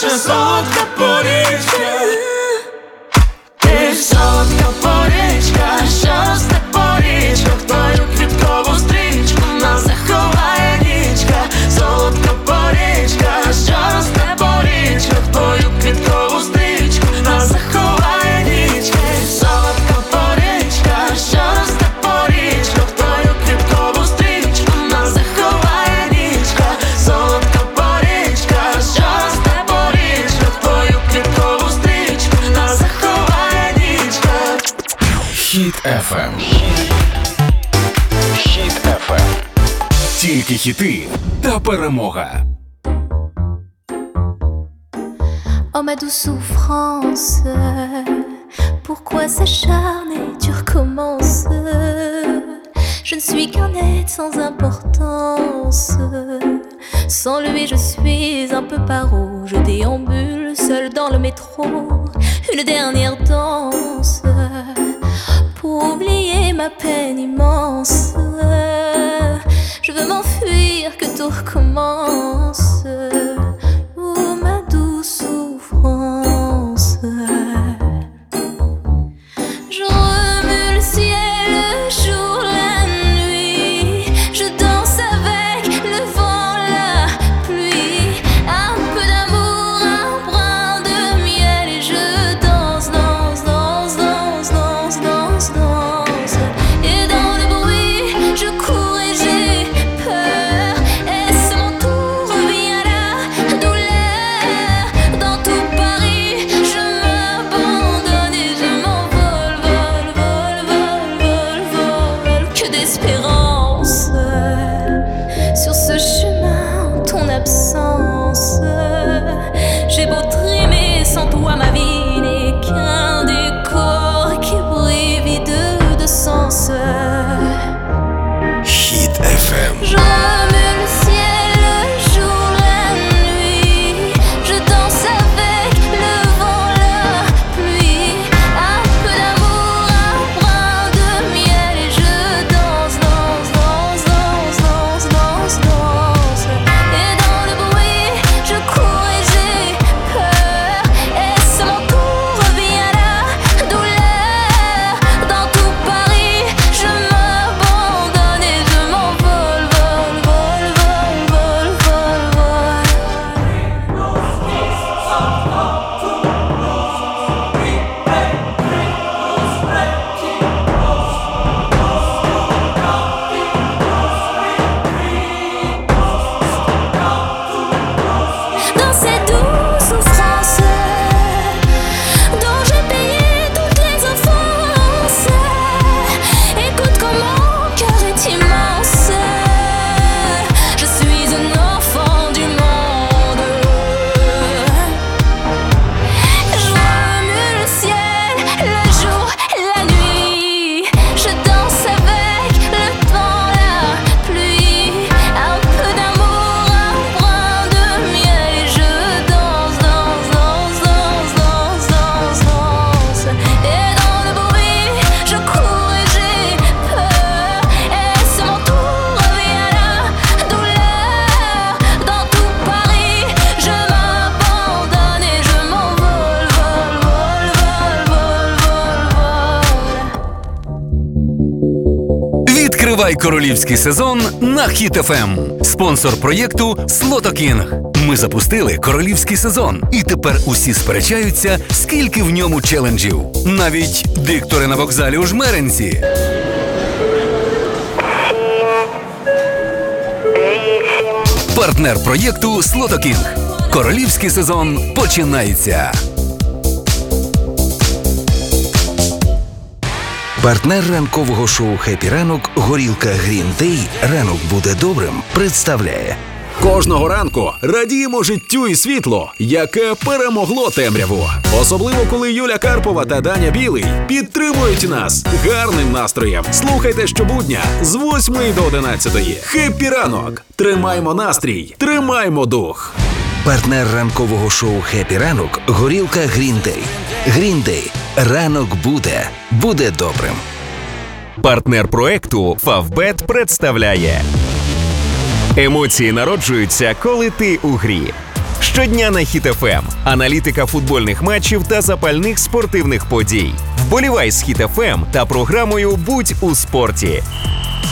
ти наче солодка
FM. Хіт FM. Тільки хіти та перемога.
Oh ma douce souffrance, pourquoi s'acharner, tu recommences Je ne suis qu'un être sans importance. Sans lui, je suis un peu paro. Je déambule seul dans le métro. Une dernière danse pour oublier ma peine immense. Je veux m'enfuir, que tout recommence.
Королівський сезон на Хіт ФМ. Спонсор проєкту Слотокінг. Ми запустили королівський сезон, і тепер усі сперечаються, скільки в ньому челенджів. Навіть диктори на вокзалі у Жмеринці. Партнер проєкту Слотокінг. Королівський сезон починається.
Партнер ранкового шоу «Happy ранок» горілка Day «Ранок буде добрим» представляє.
Кожного ранку радіємо життю і світлу, яке перемогло темряву. Особливо коли Юля Карпова та Даня Білий підтримують нас гарним настроєм. Слухайте щобудня з 8 до 11. Happy ранок! Тримаймо настрій, тримаймо дух.
Партнер ранкового шоу «Happy ранок» горілка Green Day. «Ранок буде, буде добрим».
Партнер проекту Фавбет представляє Емоції народжуються, коли ти у грі. Щодня на Хіт ФМ. Аналітика футбольних матчів та запальних спортивних подій. Вболівай з Хіт ФМ та програмою Будь у спорті.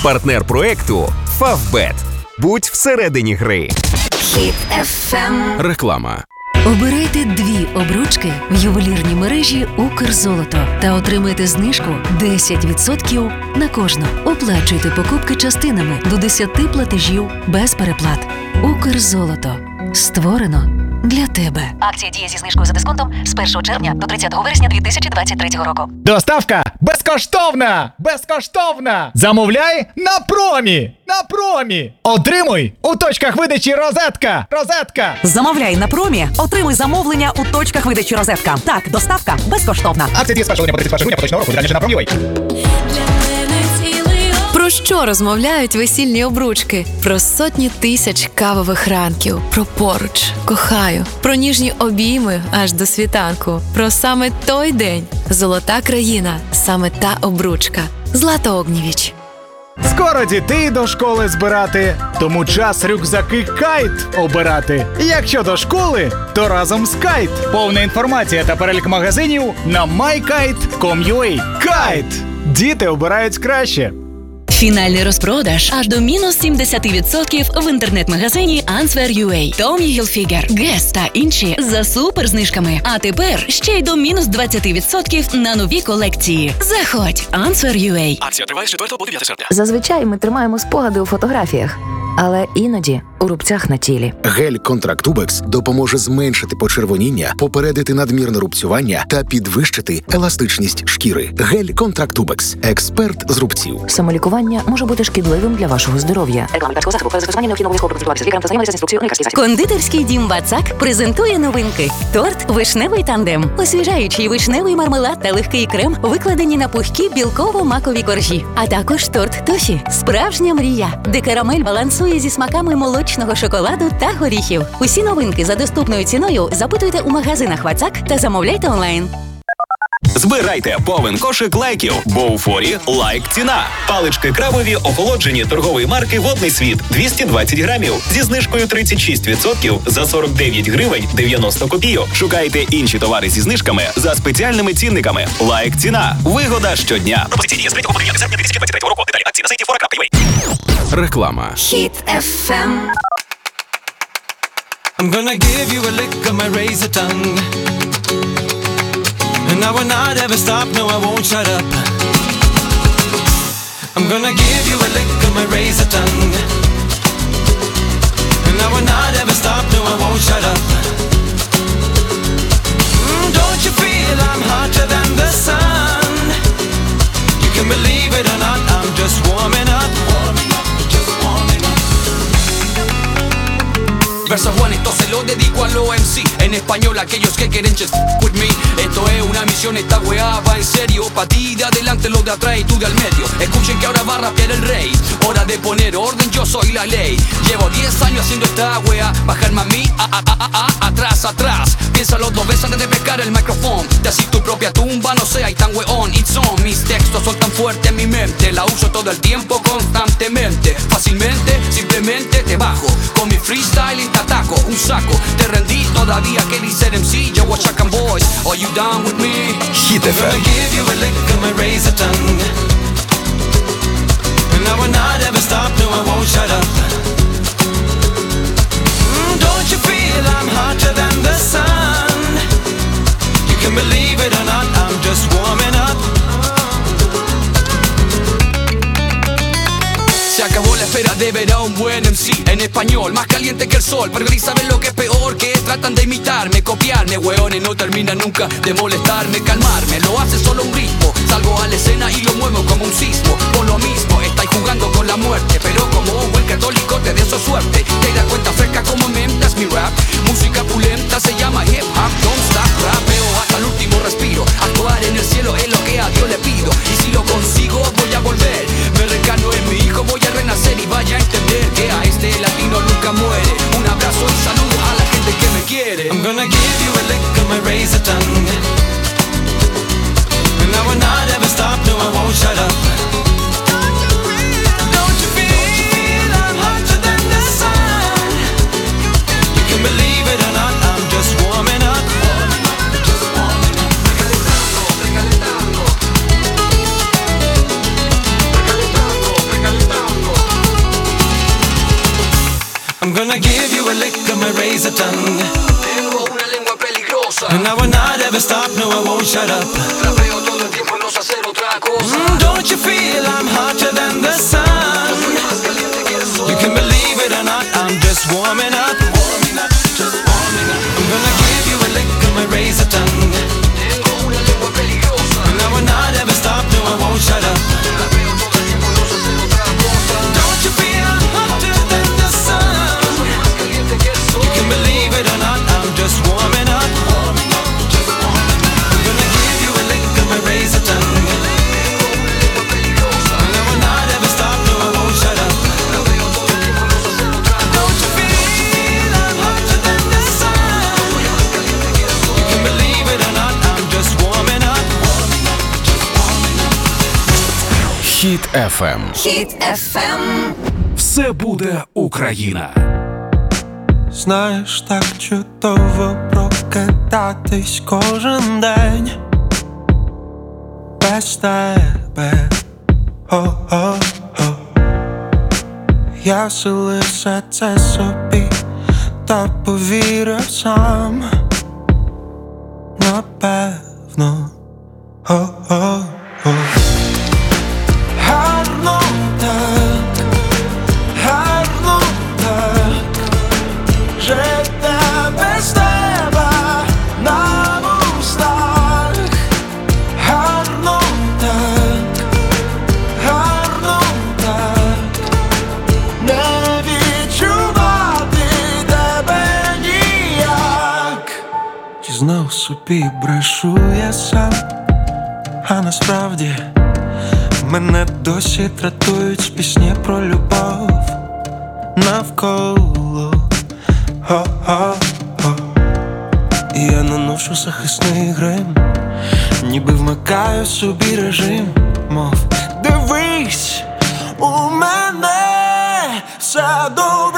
Партнер проекту Фавбет. Будь всередині гри.
Хіт FM.
Реклама.
Обирайте дві обручки в ювелірній мережі Укрзолото та отримайте знижку 10% на кожну. Оплачуйте покупки частинами до 10 платежів без переплат. Укрзолото створено для тебе.
Акція діє зі знижкою за дисконтом з 1 червня до 30 вересня 2023 року.
Доставка безкоштовна! Безкоштовна! Замовляй на промі! На промі! Отримуй у точках видачі розетка! Розетка!
Замовляй на промі, отримуй замовлення у точках видачі розетка. Так, доставка безкоштовна.
Акція діє з 1 по 31 грудня поточного року. Детальніше на
prom.ua. Що розмовляють весільні обручки? Про сотні тисяч кавових ранків, про поруч, кохаю, про ніжні обійми аж до світанку, про саме той день. Золота країна, саме та обручка. Злата Огнєвіч.
Скоро дітей до школи збирати, тому час рюкзаки кайт обирати. Якщо до школи, то разом з кайт. Повна інформація та перелік магазинів на mykite.com.ua. Kite! Діти обирають краще.
Фінальний розпродаж аж до мінус 70% в інтернет-магазині Answear.ua. Tommy Hilfiger, Guess та інші за супер знижками. А тепер ще й до мінус 20% на нові колекції. Заходь Answear.ua.
Акція триває з 4 по 9 серпня.
Зазвичай ми тримаємо спогади у фотографіях, але іноді у рубцях на тілі.
Гель Контрактубекс допоможе зменшити почервоніння, попередити надмірне рубцювання та підвищити еластичність шкіри. Гель Контрактубекс експерт з рубців.
Самолікування може бути шкідливим для вашого здоров'я. Реклама лікарського засобу. Перед застосуванням необхідно обов'язково консультуватися з лікарем та знайомитися з інструкцією на лікарський.
Кондитерський дім Вацак презентує новинки: торт вишневий тандем, освіжаючий вишневий мармелад та легкий крем, викладені на пухкі білково-макові коржі. А також торт Тофі справжня мрія, де карамель балансує зі смаками молочного шоколаду та горіхів. Усі новинки за доступною ціною запитуйте у магазинах Вацак та замовляйте онлайн.
Збирайте повен кошик лайків, бо у форі лайк ціна. Палички крабові охолоджені торгової марки Водний світ 220 грамів зі знижкою 36% за 49 гривень 90 копійок. Шукайте інші товари зі знижками за спеціальними цінниками. Лайк ціна. Вигода щодня. Пропозиції діє з 3 по 9 серпня 2023 року. Деталі акції на сайті fora.ua.
Реклама.
Хіт FM.
I'm gonna give you a lick of my razor tongue. And I will not ever stop, no, I won't shut up. I'm gonna give you a lick of my razor tongue. And I will not ever stop, no, I won't shut up. Mm, don't you feel I'm hotter
Verso Juan, esto se lo dedico a los MC En español, aquellos que quieren just with me. Esto es una misión, esta weá va en serio. Pa' ti de adelante, lo de atrás y tú de al medio. Escuchen que ahora va a rapear el rey. Hora de poner orden, yo soy la ley. Llevo 10 años haciendo esta weá. Bajarme a mí, a, a, a, a, atrás, atrás. Piénsalo dos veces antes de pescar el micrófono. Te así tu propia tumba, no sea y tan weón. It's on, mis textos son tan fuertes en mi mente. La uso todo el tiempo, constantemente. Fácilmente, simplemente te bajo. Con mi freestyling te ataco, un saco. Te rendí todavía MC Yo boys, are you down with me?
Hit
I'm gonna give you a lick of my razor tongue And I will not ever stop, no, I won't shut up. Mm, Don't you feel I'm hotter than the sun? You can believe
espera de ver a un buen MC En español, más caliente que el sol. Pero ni saben lo que es peor que tratan de imitarme Copiarme, hueones, no termina nunca de molestarme Calmarme, lo hace solo un ritmo Salgo a la escena y lo muevo como un sismo. Por lo mismo, estáis jugando con la muerte Pero como un buen católico te deseo suerte. Te das cuenta fresca como mentas mi rap. Música pulenta se llama hip hop Don't stop, rapeo hasta el último respiro Actuar en el cielo es lo que a Dios le pido. Y si lo consigo voy a volver. Me recano en mi voy a renacer y vaya a entender que a este latino nunca muere. Un abrazo y saludo a la gente que me quiere.
I'm gonna give you a lick of my razor tongue. And I will not ever And I will not ever stop, no, I won't shut up.
Rapeo todo el tiempo, no sé hacer otra cosa.
Mm, don't you feel I'm hotter than the sun? You can believe it or not, I'm just warming up.
FM.
Хіт FM.
Все буде Україна.
Знаєш, так чудово прокидатись кожен день без тебе. О-о-о. Я все лише це собі та повірив сам. Напевно. О-о-о. Собі брешу я сам, а насправді Мене досі тратують пісні про любов навколо. О-о-о. І я наношу захисний грим, ніби вмикаю собі режим, мов дивись, у мене все добре,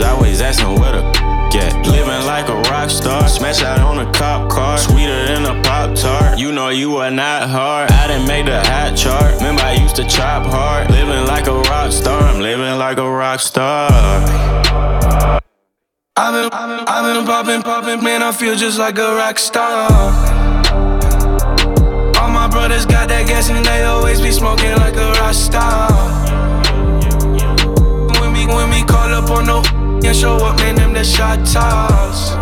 LA always asking where the get. Living like a rock star, smash out on a cop car, sweeter than a pop tart. You know you are not hard. I didn't make the hot chart. Remember I used to chop hard. Living like a rock star, I'm living like a rock star.
I've been, I've been, popping, popping, man. I feel just like a rock star. All my brothers got that gas and they always be smoking like a rock star. When me, when me call up on no and show up, man, them the shot toss.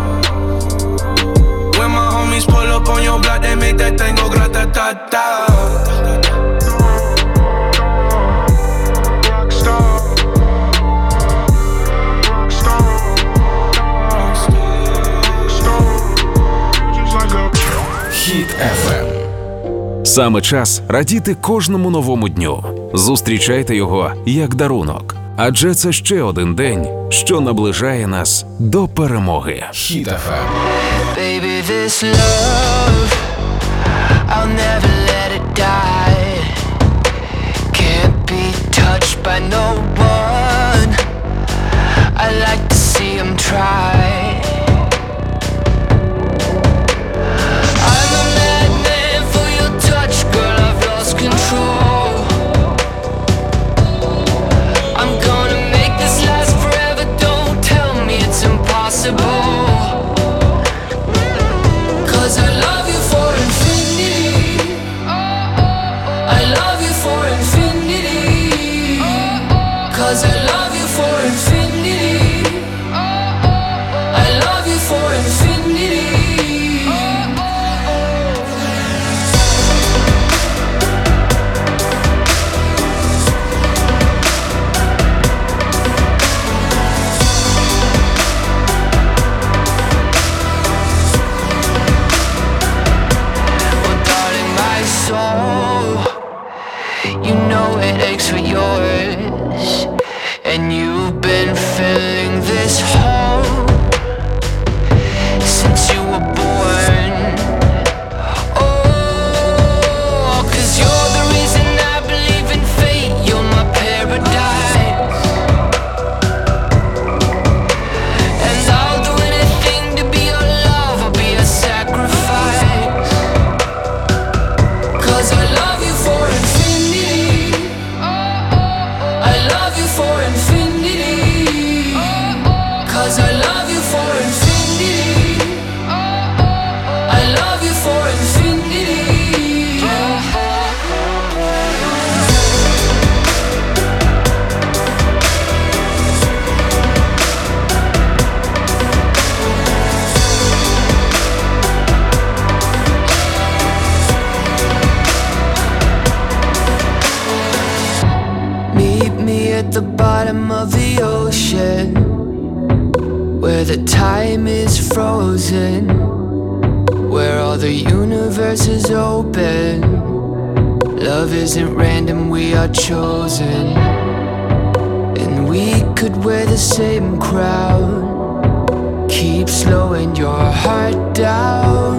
When my homies pull up on your block, they make that thing go grata ta ta.
FM.
Саме час радіти кожному новому дню. Зустрічайте його як дарунок. Адже це ще один день, що наближає нас до перемоги.
Хітафа.
Baby, this love, I'll never let it die. Can't be touched by no one. I like to see him try. Where all the universe is open. Love isn't random, we are chosen. And we could wear the same crown. Keep slowing your heart down.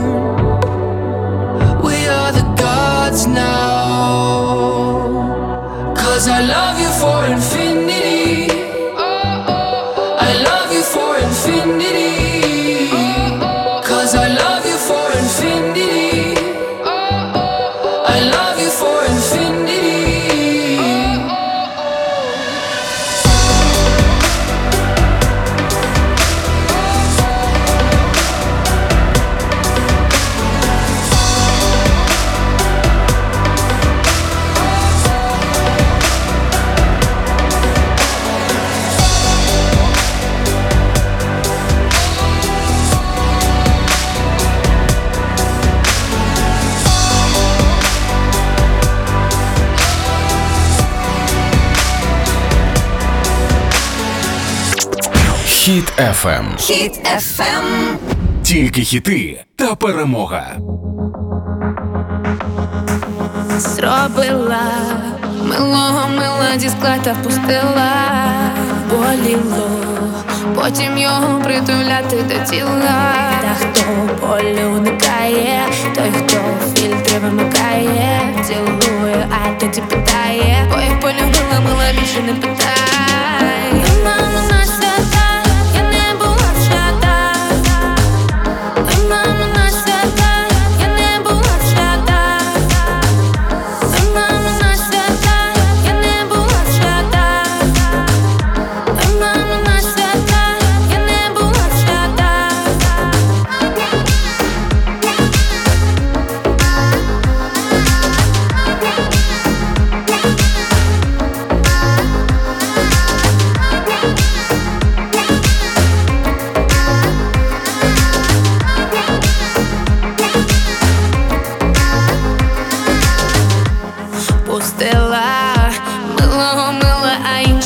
We are the gods now. Cause I love you for infinity.
FM.
Хіт FM.
Тільки хіти та перемога.
Зробила милого мила зі скла та впустила, боліло, потім його притуляти до тіла. Та хто болю уникає, той, хто фільтри вимикає, цілує, а тоді питає, бо як полюбила, мила більше не питає.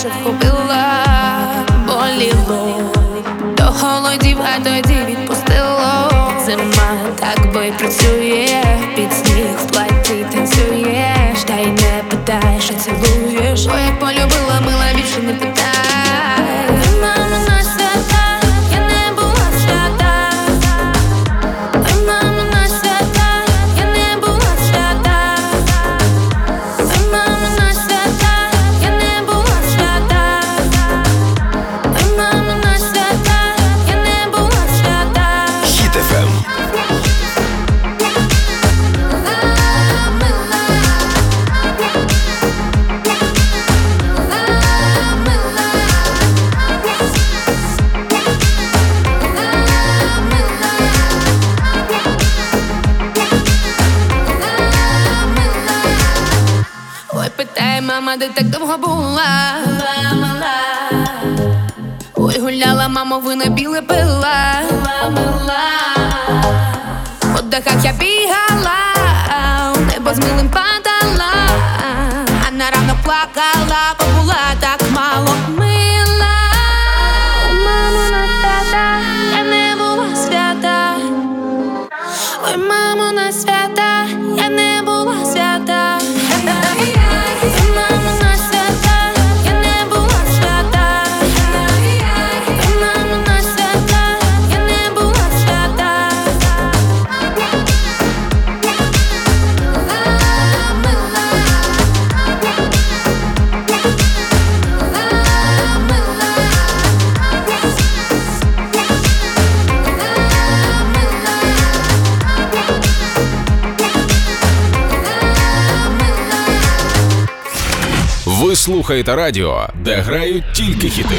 Інше вхопила, боліло, до холодів, а тоді відпустило. Зима так бо й працює, під сніг в платі танцюєш, та й не питаєш, а цілуєш. Бо як полюбила, вино біле пила. По дахах я бігала, у небо з милим падала, а на рано плакала, бо була так мало
слухаєте радіо, де грають тільки хіти.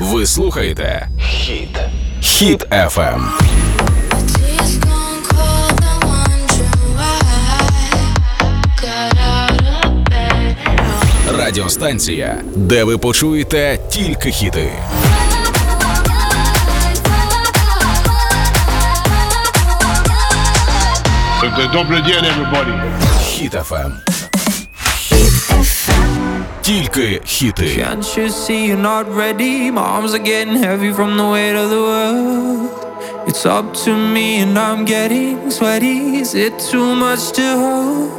Ви слухаєте Хіт. Хіт FM. Радіостанція, де ви почуєте тільки хіти.
Добрый день, everybody.
Хіт FM. Тільки хіти.
Can't you see you're not ready? My arms are getting heavy from the weight of the world. It's up to me and I'm getting sweaty. Is it too much to hold?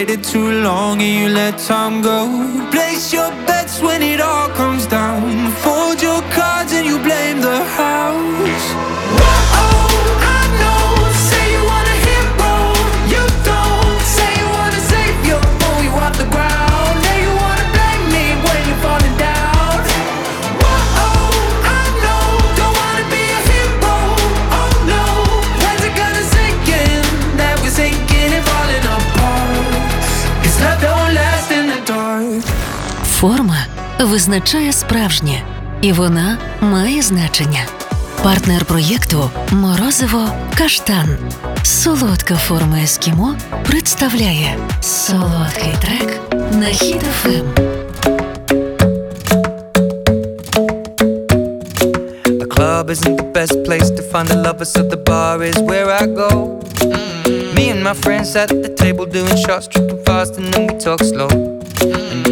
waited too long and you let time go.
Визначає справжнє, і вона має значення. Партнер проєкту Морозиво Каштан. Солодка форма ескімо представляє солодкий трек на Ем.
The club isn't the best place to find the lovers, so the bar is where I go. Me and my friends at the table doing shots, tripping fast, and then we talk slow.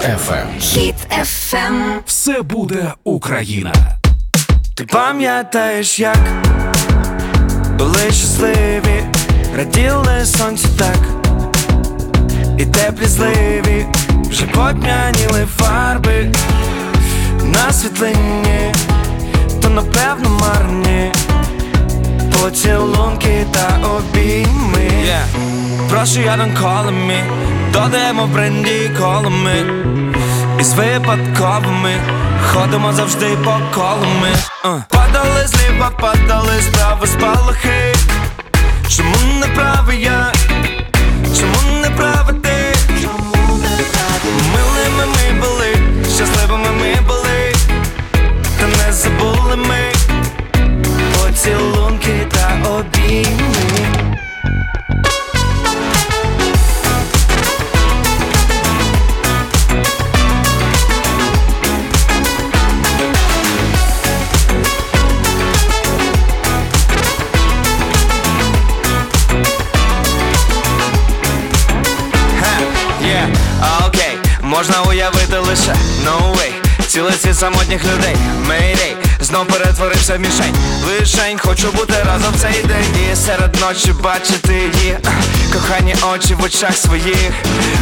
FM.
Хіт FM.
Все буде Україна.
Ти пам'ятаєш, як були щасливі, раділи сонцю так, і теплі зливі, вже поп'яніли фарби на світлині, то напевно марні поцілунки та обійми. Прошу, я don't call me, додаємо бренді колами. Із випадковими. Ходимо завжди по колами. Uh. Падали зліва, падали справа спалахи. Чому не правий я? Чому
самотніх людей, Mayday Знов перетворився в мішень. Лишень, хочу бути разом цей день. І серед ночі бачити її. Кохані очі в очах своїх.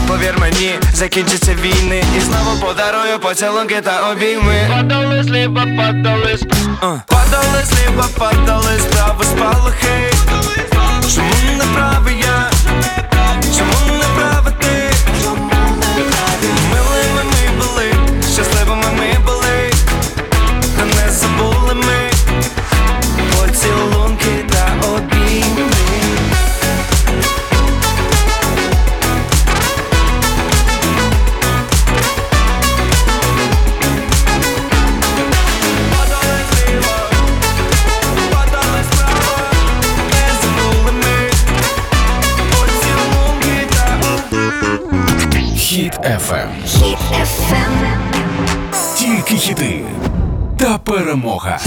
Повір мені, закінчаться війни. І знову подарую поцілунки та обійми. Падали зліва, падали справа Падали зліва, падали справа спалахи Чому не правий я?
Хіт-ФМ Хіт-ФМ
Тільки хіти та перемога.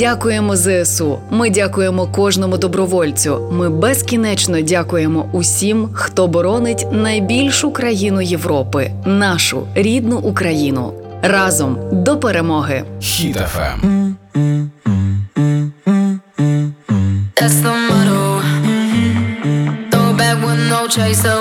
дякуємо ЗСУ. Ми дякуємо кожному добровольцю. Ми безкінечно дякуємо усім, хто боронить найбільшу країну Європи, нашу рідну Україну. Разом до перемоги.
Хітафа. Ем.
That's the motto. Throw back with no chaser.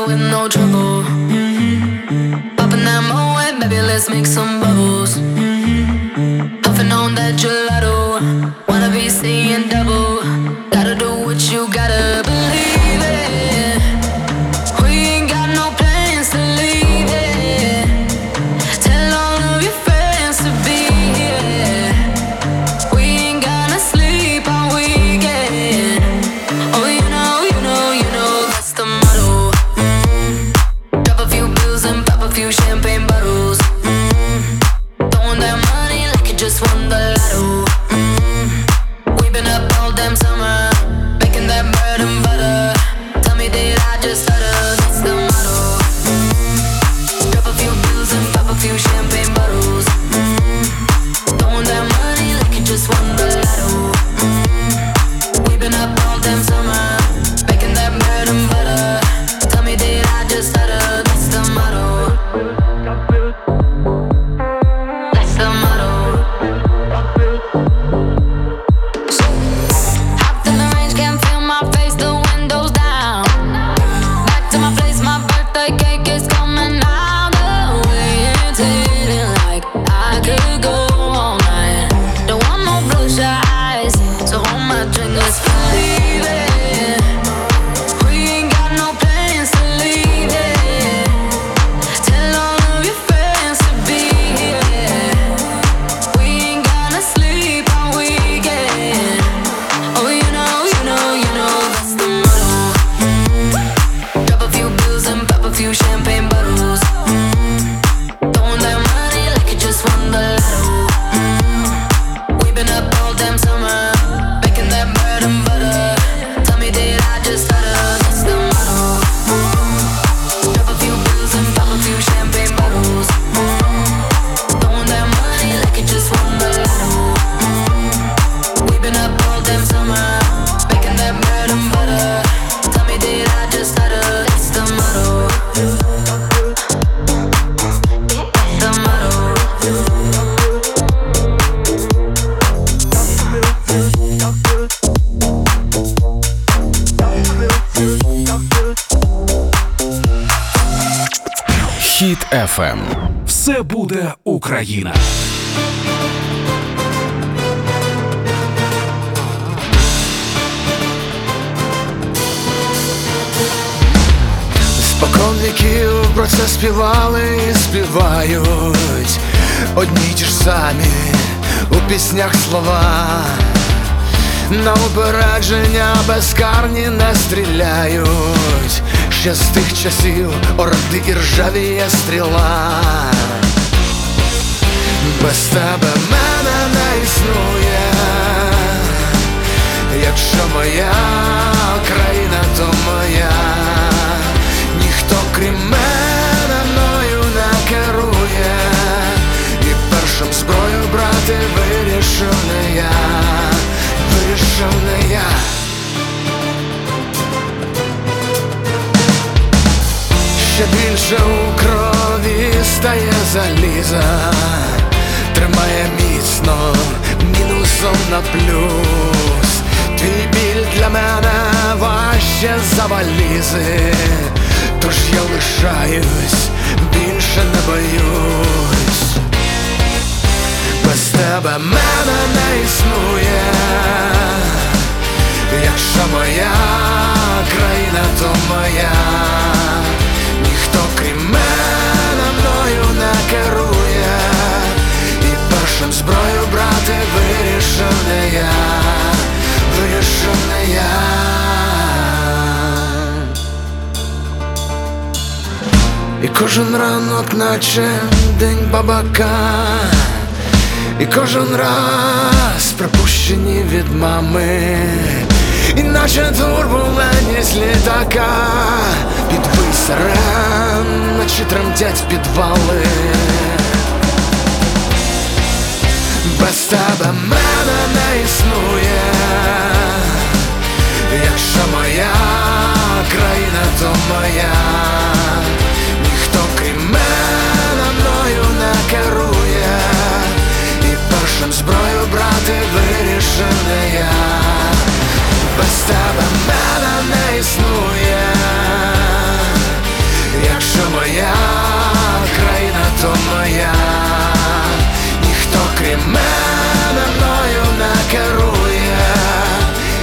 Не я. Без тебе мене не існує. Якщо моя країна, то моя, ніхто крім мене мною не керує,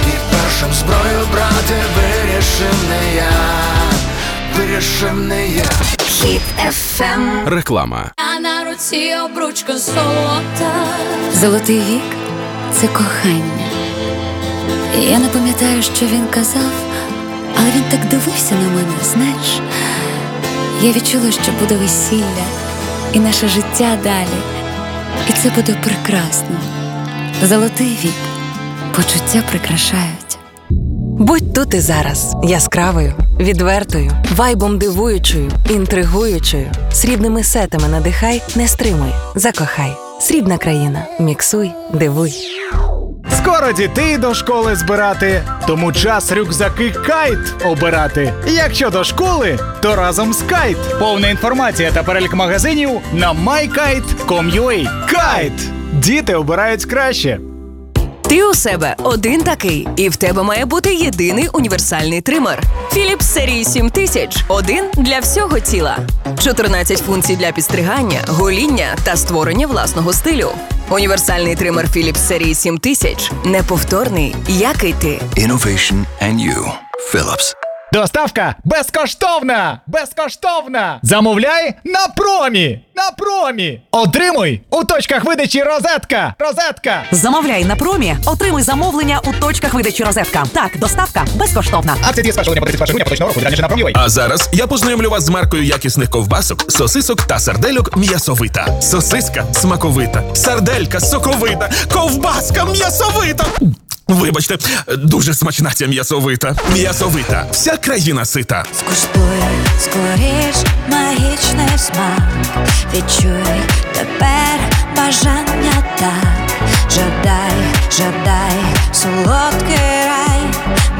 і першим зброю брати вирішив не я, вирішив не я.
Хіт FM.
Реклама.
А на руці обручка золота.
Золотий вік це кохання. Я не пам'ятаю, що він казав, але він так дивився на мене, знаєш. Я відчула, що буде весілля і наше життя далі. І це буде прекрасно. Золотий вік. Почуття прикрашають.
Будь тут і зараз яскравою, відвертою, вайбом дивуючою, інтригуючою, срібними сетами надихай, не стримуй, закохай. Срібна країна. Міксуй, дивуй.
Скоро дітей до школи збирати, тому час рюкзаки кайт обирати. Якщо до школи, то разом з кайт. Повна інформація та перелік магазинів на mykite.com.ua. Kite! Діти обирають краще.
Ти у себе один такий, і в тебе має бути єдиний універсальний тример. Philips серії 7000 – один для всього тіла. 14 функцій для підстригання, гоління та створення власного стилю. Універсальний тример Philips серії 7000 – неповторний, який ти.
Innovation and you. Philips.
Доставка безкоштовна! Безкоштовна! Замовляй на промі! На промі! Отримуй у точках видачі розетка! Розетка!
Замовляй на промі, отримуй замовлення у точках видачі розетка. Так, доставка безкоштовна.
Акція діє з 1 липня по 31 грудня поточного року. Детальніше на промі.
А зараз я познайомлю вас з маркою якісних ковбасок, сосисок та сардельок м'ясовита. Сосиска смаковита, сарделька соковита, ковбаска м'ясовита. Вибачте, дуже смачна ця м'ясовита. М'ясовита. Вся країна сита.
Скуштуй скоріш магічний смак. Відчуй тепер бажання так. Жадай, жадай, солодкий рай,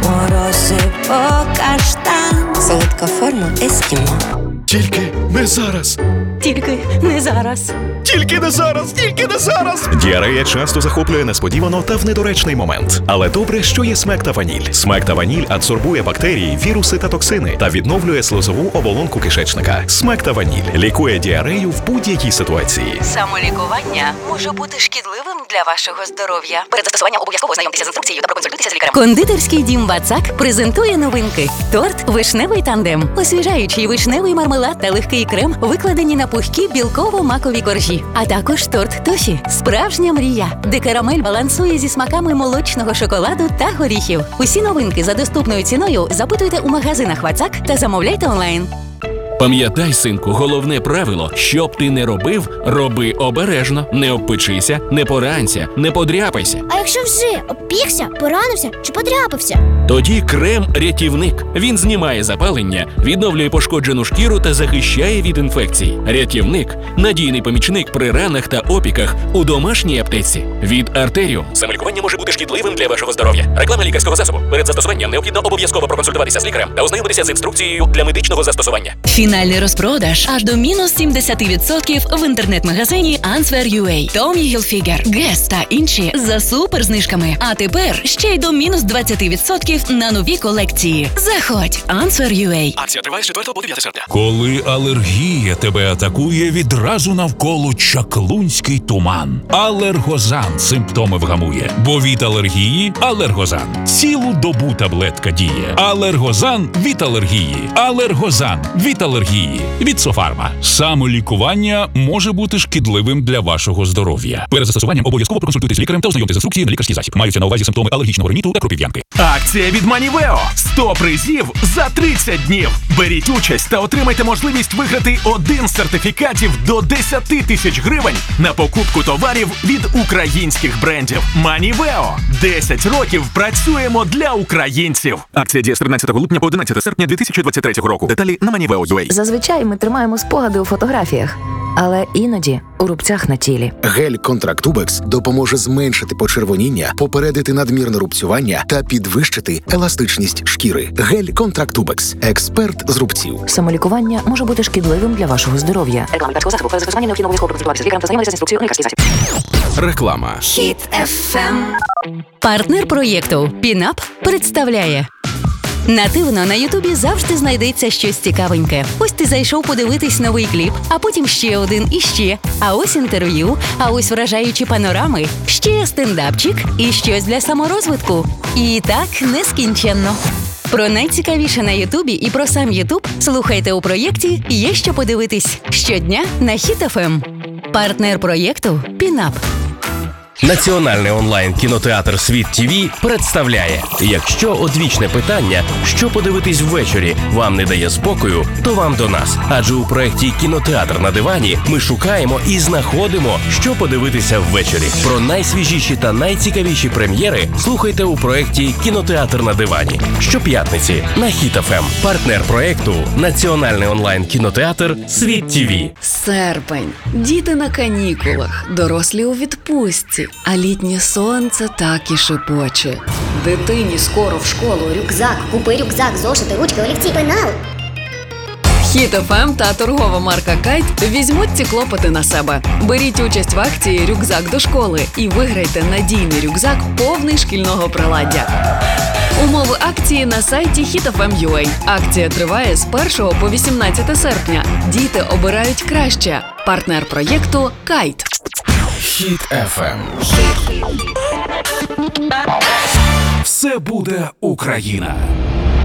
морози по каштан.
Солодка форма ескімо.
Тільки не зараз.
Тільки не зараз.
Тільки не зараз, тільки не зараз.
Діарея часто захоплює несподівано та в недоречний момент. Але добре, що є Смекта ваніль. Смекта ваніль адсорбує бактерії, віруси та токсини та відновлює слизову оболонку кишечника. Смекта ваніль лікує діарею в будь-якій ситуації.
Самолікування може бути шкідливим для вашого здоров'я. Перед застосуванням обов'язково знайомтеся з інструкцією та проконсультуйтеся з лікарем. Кондитерський дім Вацак презентує новинки: торт вишневий тандем, освіжаючий вишневий мармелад та легкий крем, викладені на пухкі білково-макові коржі, а також торт Тоффі. Справжня мрія, де карамель балансує зі смаками молочного шоколаду та горіхів. Усі новинки за доступною ціною запитуйте у магазинах Вацак та замовляйте онлайн.
Пам'ятай, синку, головне правило: що б ти не робив, роби обережно, не обпечися, не поранься, не подряпайся.
А якщо вже обпікся, поранився чи подряпався?
Тоді крем рятівник. Він знімає запалення, відновлює пошкоджену шкіру та захищає від інфекцій. Рятівник надійний помічник при ранах та опіках у домашній аптеці. Від артеріум. Самолікування може бути шкідливим для вашого здоров'я. Реклама лікарського засобу. Перед застосуванням необхідно обов'язково проконсультуватися з лікарем та ознайомитися з інструкцією для медичного застосування.
Фінальний розпродаж аж до мінус 70% в інтернет-магазині Answer.ua, Tommy Hilfiger, Guess та інші за супер знижками. А тепер ще й до мінус 20% на нові колекції. Заходь, Answer.ua.
Акція триває з 4 по 9 серпня.
Коли алергія тебе атакує, відразу навколо чаклунський туман. Алергозан симптоми вгамує, бо від алергії алергозан. Цілу добу таблетка діє. Алергозан від алергії. Алергозан від алергії. Від Софарма. Самолікування може бути шкідливим для вашого здоров'я. Перед застосуванням обов'язково проконсультуйтесь лікарем та ознайомтеся з інструкцією на лікарський засіб. Маються на увазі симптоми алергічного риніту та кропів'янки.
Акція від Moneyveo 100 призів за 30 днів. Беріть участь та отримайте можливість виграти один з сертифікатів до 10 тисяч гривень на покупку товарів від українських брендів. Moneyveo 10 років працюємо для українців. Акція діє з 13 липня по 11 серпня 2023 року. Деталі на Moneyveo.ua.
Зазвичай ми тримаємо спогади у фотографіях, але іноді у рубцях на тілі.
Гель Контрактубекс допоможе зменшити почервоніння, попередити надмірне рубцювання та підвищити еластичність шкіри. Гель Контрактубекс експерт з рубців.
Самолікування може бути шкідливим для вашого здоров'я. Реклама лікарського засобу. Перед застосуванням необхідно обов'язково проконсультуватися з лікарем та знайомитися з інструкцією лікарський засіб.
Реклама.
Hit FM.
Партнер проєкту Пінап представляє. Нативно на Ютубі завжди знайдеться щось цікавеньке. Ось ти зайшов подивитись новий кліп, а потім ще один і ще. А ось інтерв'ю, а ось вражаючі панорами, ще стендапчик і щось для саморозвитку. І так нескінченно. Про найцікавіше на Ютубі і про сам Ютуб слухайте у проєкті Є що подивитись щодня на Hit FM. Партнер проєкту Пінап.
Національний онлайн кінотеатр Sweet TV представляє: якщо одвічне питання, що подивитись ввечері, вам не дає спокою, то вам до нас. Адже у проєкті Кінотеатр на дивані ми шукаємо і знаходимо, що подивитися ввечері. Про найсвіжіші та найцікавіші прем'єри слухайте у проєкті Кінотеатр на дивані щоп'ятниці на Hit FM. Партнер проєкту Національний онлайн кінотеатр Sweet TV.
Серпень, діти на канікулах, дорослі у відпустці, а літнє сонце так і шепоче. Дитині скоро в школу
Рюкзак, купи рюкзак, зошити, ручки, олівці, пенал.
Hit FM та торгова марка Кайт візьмуть ці клопоти на себе. Беріть участь в акції Рюкзак до школи і виграйте надійний рюкзак повний шкільного приладдя. Умови акції на сайті HitFM.ua. Акція триває з 1 по 18 серпня. Діти обирають краще. Партнер проєкту Кайт.
Хіт FM. Все буде Україна.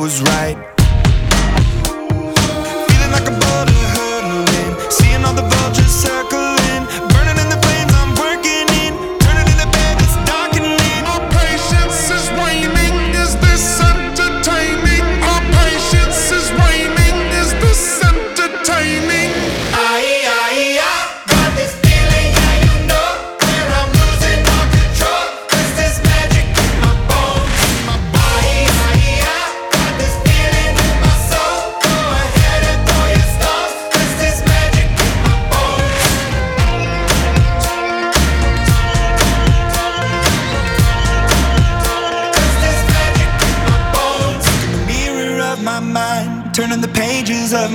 Was right.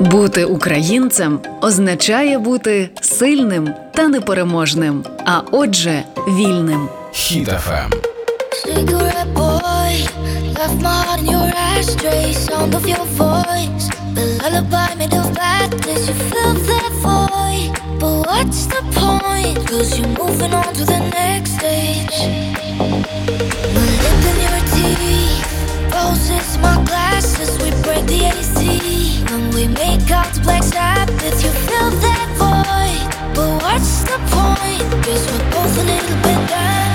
Бути українцем означає бути сильним та непереможним, а отже, вільним.
Хіт
Cigarette boy, left my heart in your ashtray. Sound of your voice, the lullaby made of blackness. You filled that void, but what's the point? Cause you're moving on to the next stage. My lip in your teeth, roses, my glasses. We break the AC. When we make out the black Sabbath, you fill that void. But what's the point? Cause we're both a little bit down.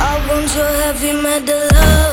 I want your heavy metal love.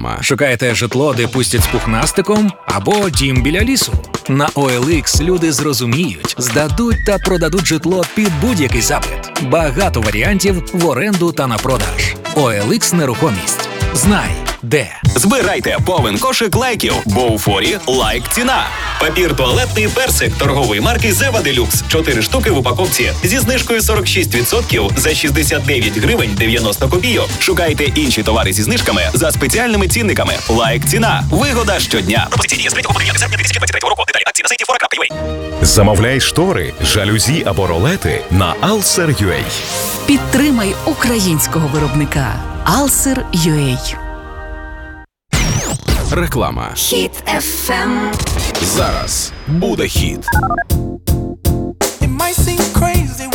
реклама.
Шукаєте житло, де пустять з пухнастиком, або дім біля лісу. На OLX люди зрозуміють, здадуть та продадуть житло під будь-який запит. Багато варіантів в оренду та на продаж. OLX нерухомість. Знай де.
Збирайте повен кошик лайків, бо у форі лайк ціна. Папір туалетний персик торгової марки Зева Делюкс. Чотири штуки в упаковці зі знижкою 46% за 69 гривень 90 копійок. Шукайте інші товари зі знижками за спеціальними цінниками. Лайк ціна. Вигода щодня. Пропозиції є з 3 серпня 2023 року. Деталі акції на сайті fora.ua.
Замовляй штори, жалюзі або ролети на Alser.ua.
Підтримай українського виробника Alser.ua.
Реклама.
Хіт FM. Ем.
Зараз буде хіт.
It might seem crazy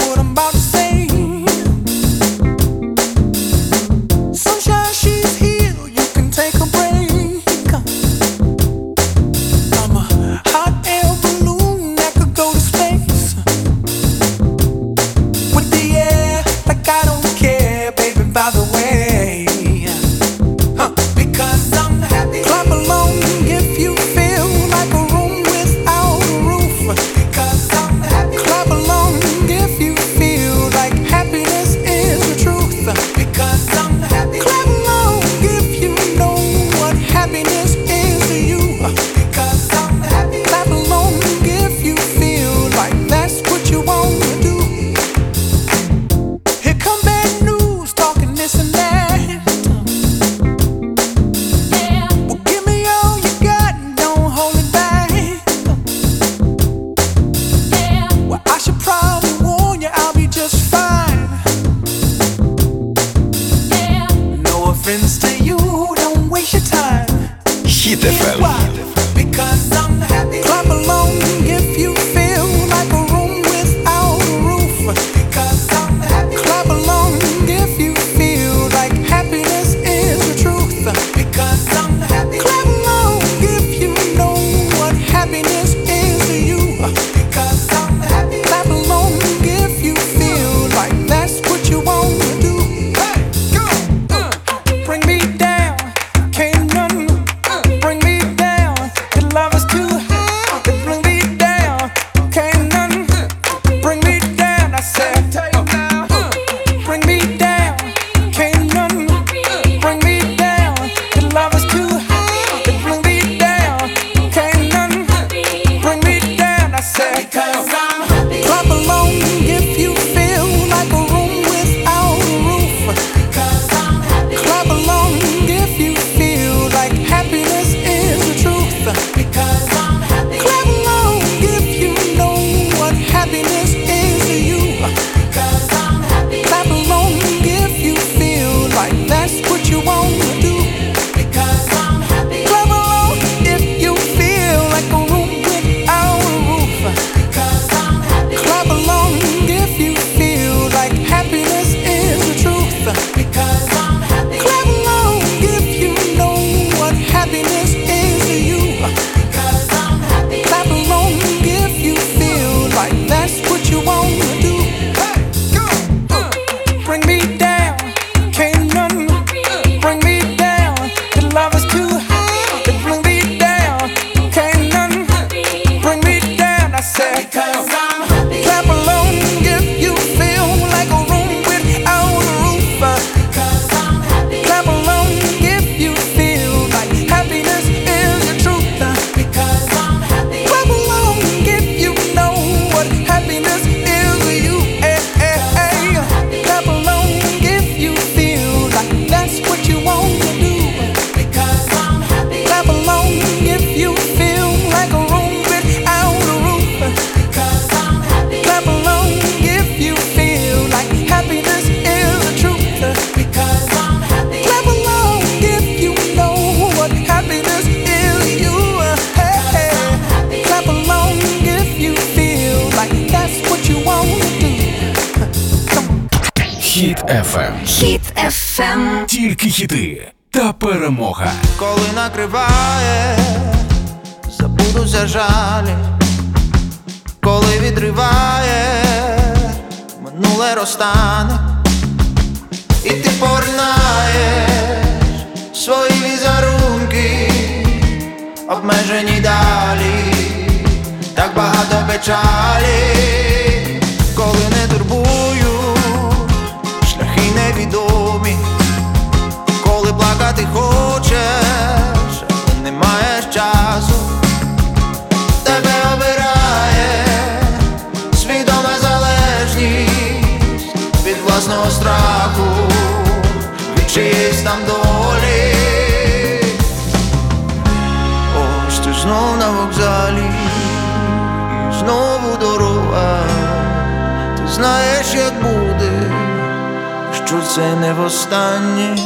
це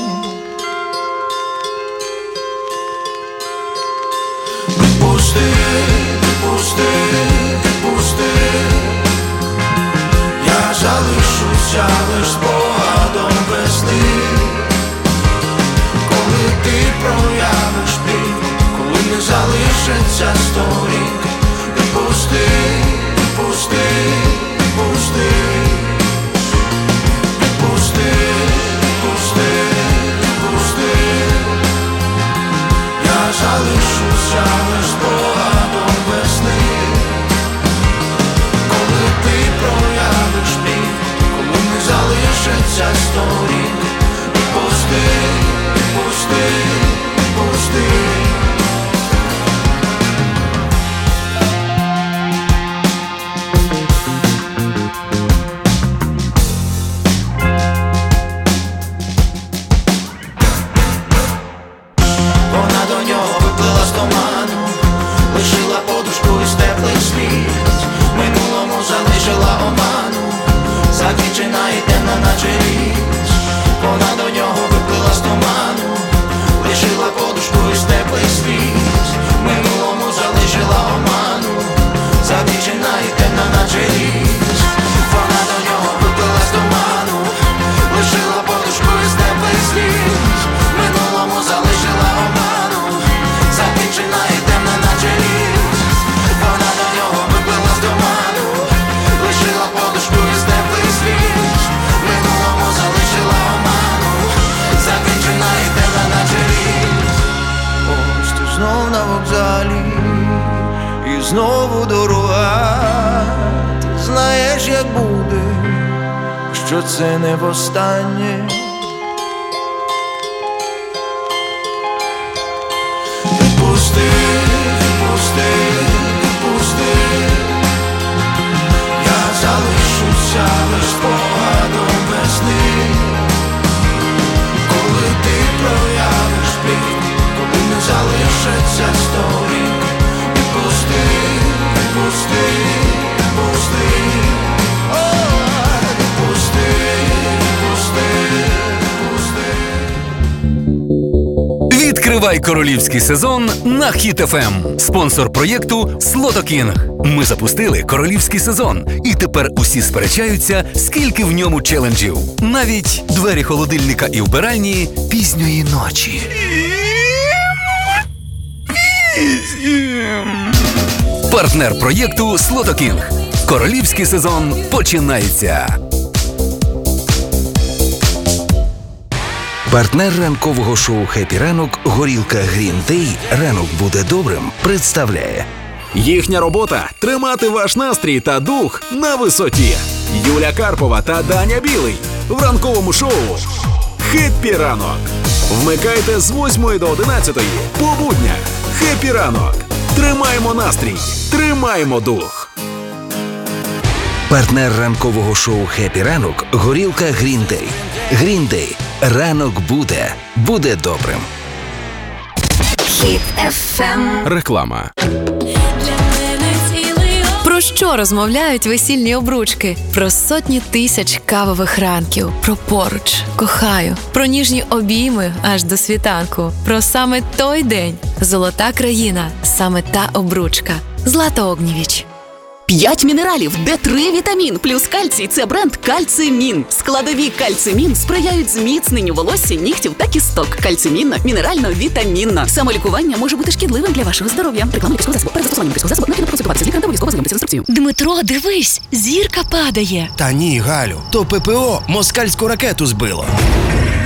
королівський сезон на Hit FM. Спонсор проєкту Slotoking. Ми запустили королівський сезон, і тепер усі сперечаються, скільки в ньому челенджів. Навіть двері холодильника і вбиральні пізньої ночі. Партнер проєкту Slotoking. Королівський сезон починається.
Партнер ранкового шоу «Happy ранок» горілка Day «Ранок буде добрим» представляє
Їхня робота тримати ваш настрій та дух на висоті. Юля Карпова та Даня Білий в ранковому шоу «Happy ранок». Вмикайте з 8 до 11 по буднях. «Happy ранок». Тримаємо настрій, тримаємо дух.
партнер ранкового шоу «Happy ранок» горілка Green Day. «Ранок буде, буде добрим».
Хіт FM.
Реклама.
Про що розмовляють весільні обручки? Про сотні тисяч кавових ранків, про поруч, кохаю, про ніжні обійми аж до світанку, про саме той день. Золота країна, саме та обручка. Злата Огнєвіч.
П'ять мінералів, де три вітамін, плюс кальцій це бренд Кальцимін. Складові кальцимін сприяють зміцненню волосся, нігтів та кісток. Кальцимінна, мінерально-вітамінна. Самолікування може бути шкідливим для вашого здоров'я. Реклама лікарського засобу. Перед застосуванням лікарського засобу необхідно проконсультуватися з лікарем та обов'язково знайомитися з інструкцією.
Дмитро, дивись, зірка падає.
Та ні, Галю, то ППО москальську ракету збило.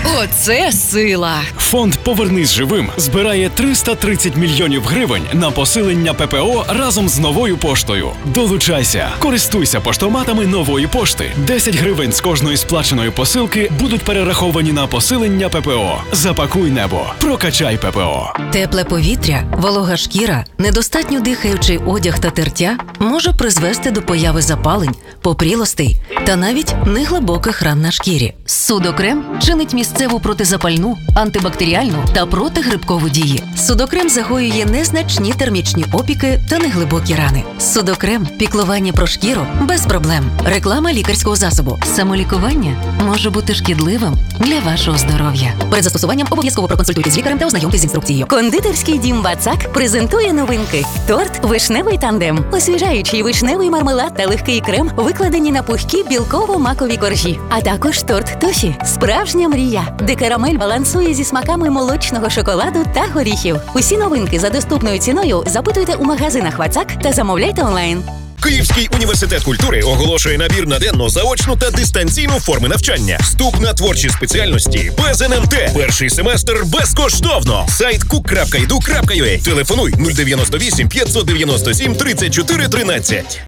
Оце сила!
Фонд Повернись живим збирає 330 мільйонів гривень на посилення ППО разом з новою поштою. Долучайся, користуйся поштоматами нової пошти. 10 гривень з кожної сплаченої посилки будуть перераховані на посилення ППО. Запакуй небо, прокачай ППО.
Тепле повітря, волога шкіра, недостатньо дихаючий одяг та тертя може призвести до появи запалень, попрілостей та навіть неглибоких ран на шкірі. Судокрем чинить місцеву протизапальну, антибактеріальну та протигрибкову дії. Судокрем загоює незначні термічні опіки та неглибокі рани. Судокрем піклування про шкіру без проблем. Реклама лікарського засобу. Самолікування може бути шкідливим для вашого здоров'я. Перед застосуванням обов'язково проконсультуйтесь з лікарем та ознайомтесь з інструкцією.
Кондитерський дім Вацак презентує новинки: торт вишневий тандем, освіжаючий вишневий мармелад та легкий крем, викладені на пухкі білково-макові коржі, а також торт Тоші справжня мрія, де карамель балансує зі смаками молочного шоколаду та горіхів. Усі новинки за доступною ціною запитуйте у магазинах Вацак та замовляйте онлайн.
Київський університет культури оголошує набір на денну, заочну та дистанційну форми навчання. Вступ на творчі спеціальності без НМТ. Перший семестр безкоштовно. Сайт cook.edu.ua. Телефонуй 098 597 34 13.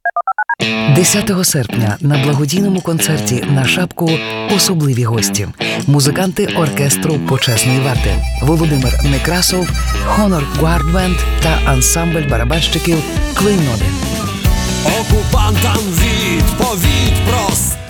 10 серпня на благодійному концерті на шапку особливі гості. Музиканти оркестру почесної варти Володимир Некрасов, Honor Guard Band та ансамбль барабанщиків Клейноди.
Окупантам відповідь проста.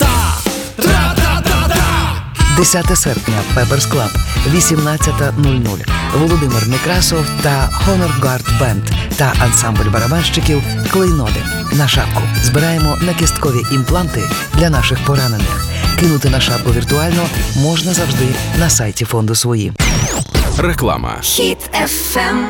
Тра-та-та-та!
10 серпня Peppers Club, 18.00. Володимир Некрасов та Honor Guard Band та ансамбль барабанщиків Клейноди. На шапку збираємо накісткові імпланти для наших поранених. Кинути на шапку віртуально можна завжди на сайті фонду свої.
Реклама.
Хіт FM.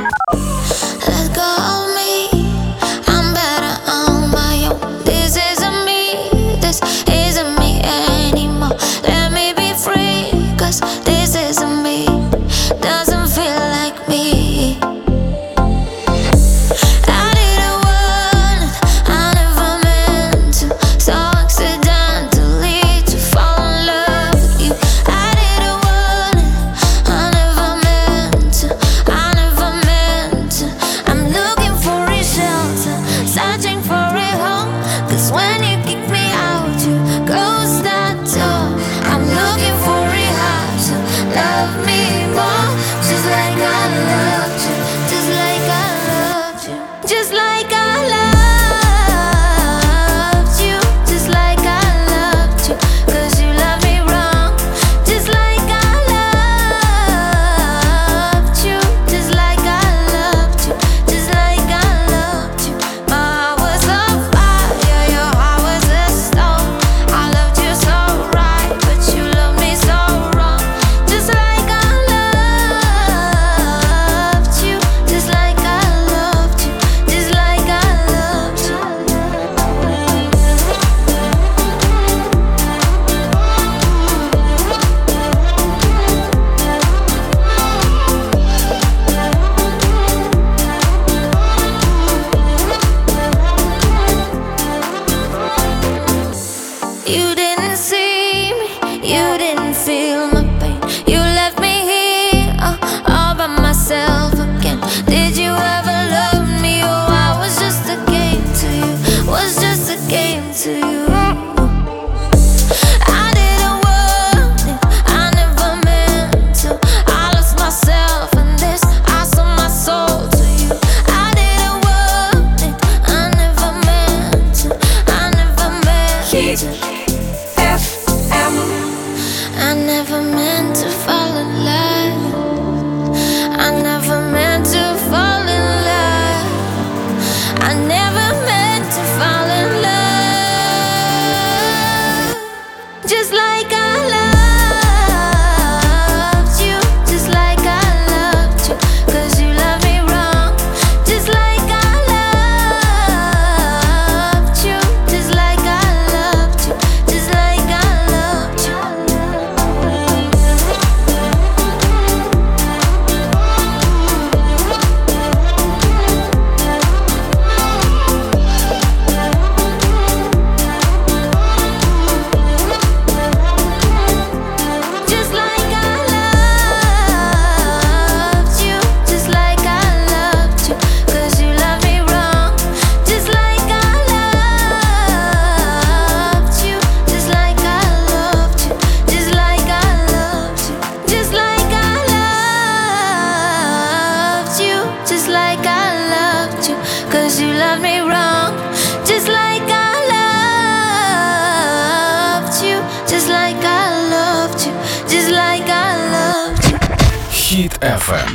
Хіт FM.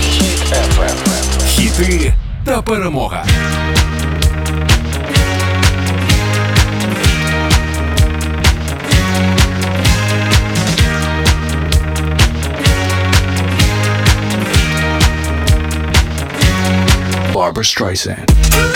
Хіт FM. Хіти та перемога.
Barbara Streisand.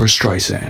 Barbara Streisand.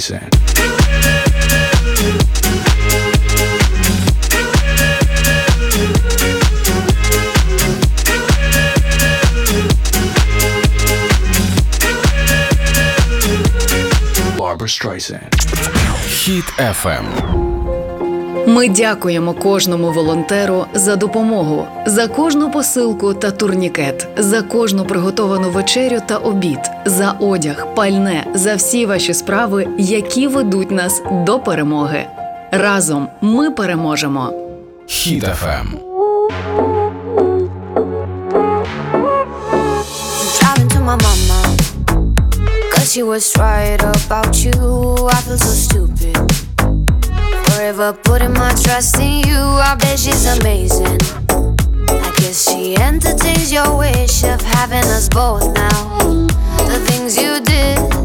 Streisand.
Хіт FM.
Ми дякуємо кожному волонтеру за допомогу, за кожну посилку та турнікет, за кожну приготовану вечерю та обід, за одяг, пальне, за всі ваші справи, які ведуть нас до перемоги. Разом ми переможемо.
Хіт FM.
driving to my mama. Cause she was right about you. I feel so stupid. Forever putting my trust in you. I bet she's amazing. I guess she entertains your wish of having us both now. The things you did.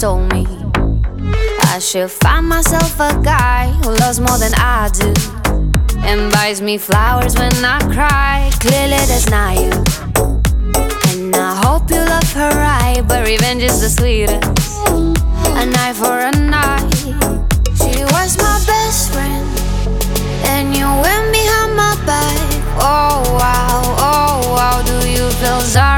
Told me I should find myself a guy who loves more than I do. And buys me flowers when I cry. Clearly, that's not you. And I hope you love her right, but revenge is the sweetest.
a night for a night. She was my best friend, and you went behind my back. Oh wow, oh wow, do you feel sorry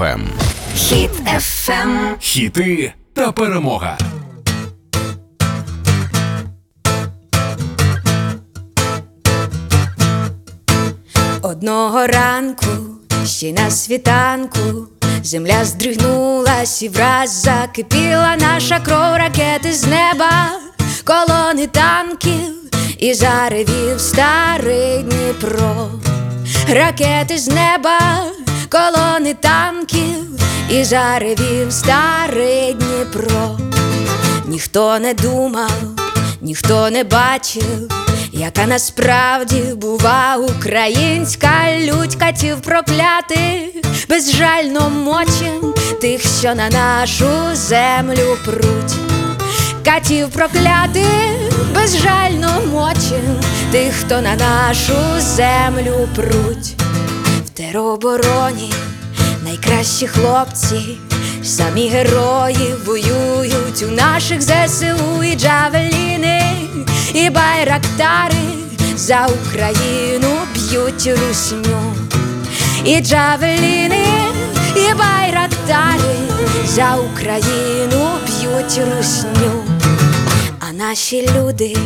FM.
Хіт FM.
Хіти та перемога.
Одного ранку, ще на світанку, земля здригнулась і враз закипіла наша кров ракети з неба, колони танків і заревів старий Дніпро. Ракети з неба, колони танків і заревів старий Дніпро. Ніхто не думав, ніхто не бачив, яка насправді бува українська лють катів проклятих, безжально мочим тих, що на нашу землю пруть. Катів проклятих, безжально мочим тих, хто на нашу землю пруть. Теробороні найкращі хлопці, самі герої воюють у наших ЗСУ і джавеліни, і байрактари за Україну б'ють русню. І джавеліни, і байрактари за Україну б'ють русню. Наші люди,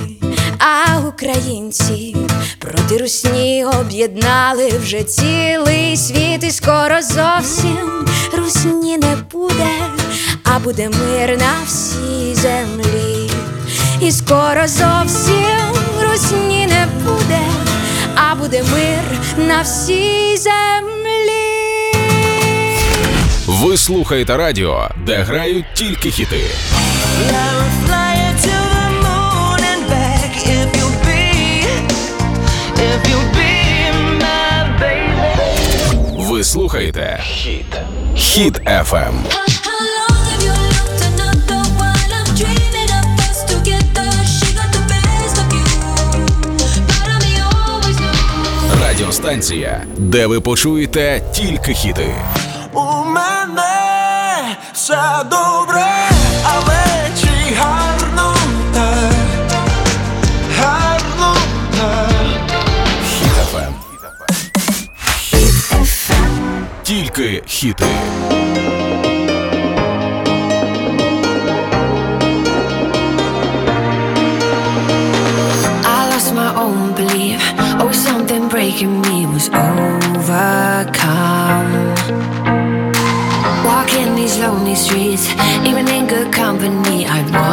а українці проти русні об'єднали вже цілий світ, і скоро зовсім русні не буде, а буде мир на всій землі. І скоро зовсім русні не буде, а буде мир на всій землі.
Ви слухаєте радіо, де грають тільки хіти. Ви слухаєте Хіт. Хіт FM. Радіостанція, де ви почуєте тільки хіти.
У мене все
Тільки хіти.
I lost my own belief. Oh, something breaking me was overcome. Walking these lonely streets, even in good company, I'd want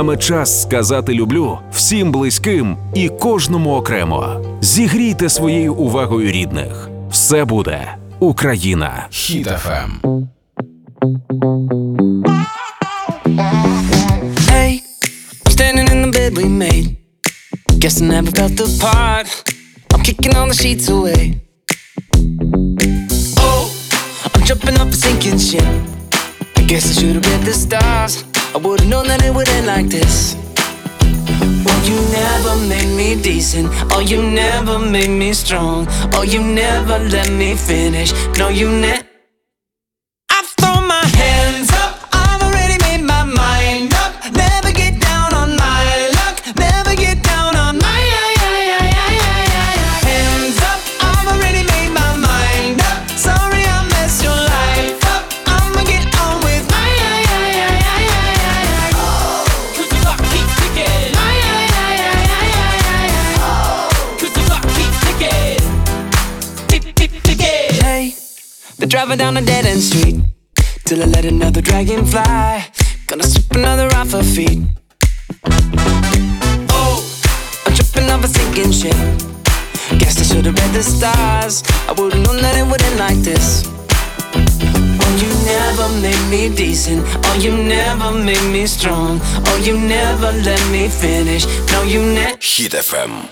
Саме час сказати люблю всім близьким і кожному окремо. Зігрійте своєю увагою рідних. Все буде Україна.
Хітафем. made me strong. Oh, you never let me finish. No, you never. feet. Oh, I'm tripping off a sinking ship. Guess I should've read the stars. I would've known that it wouldn't like this. Oh, you never made me decent. Oh, you never made me strong. Oh, you never let me finish. No, you never.
Hit FM.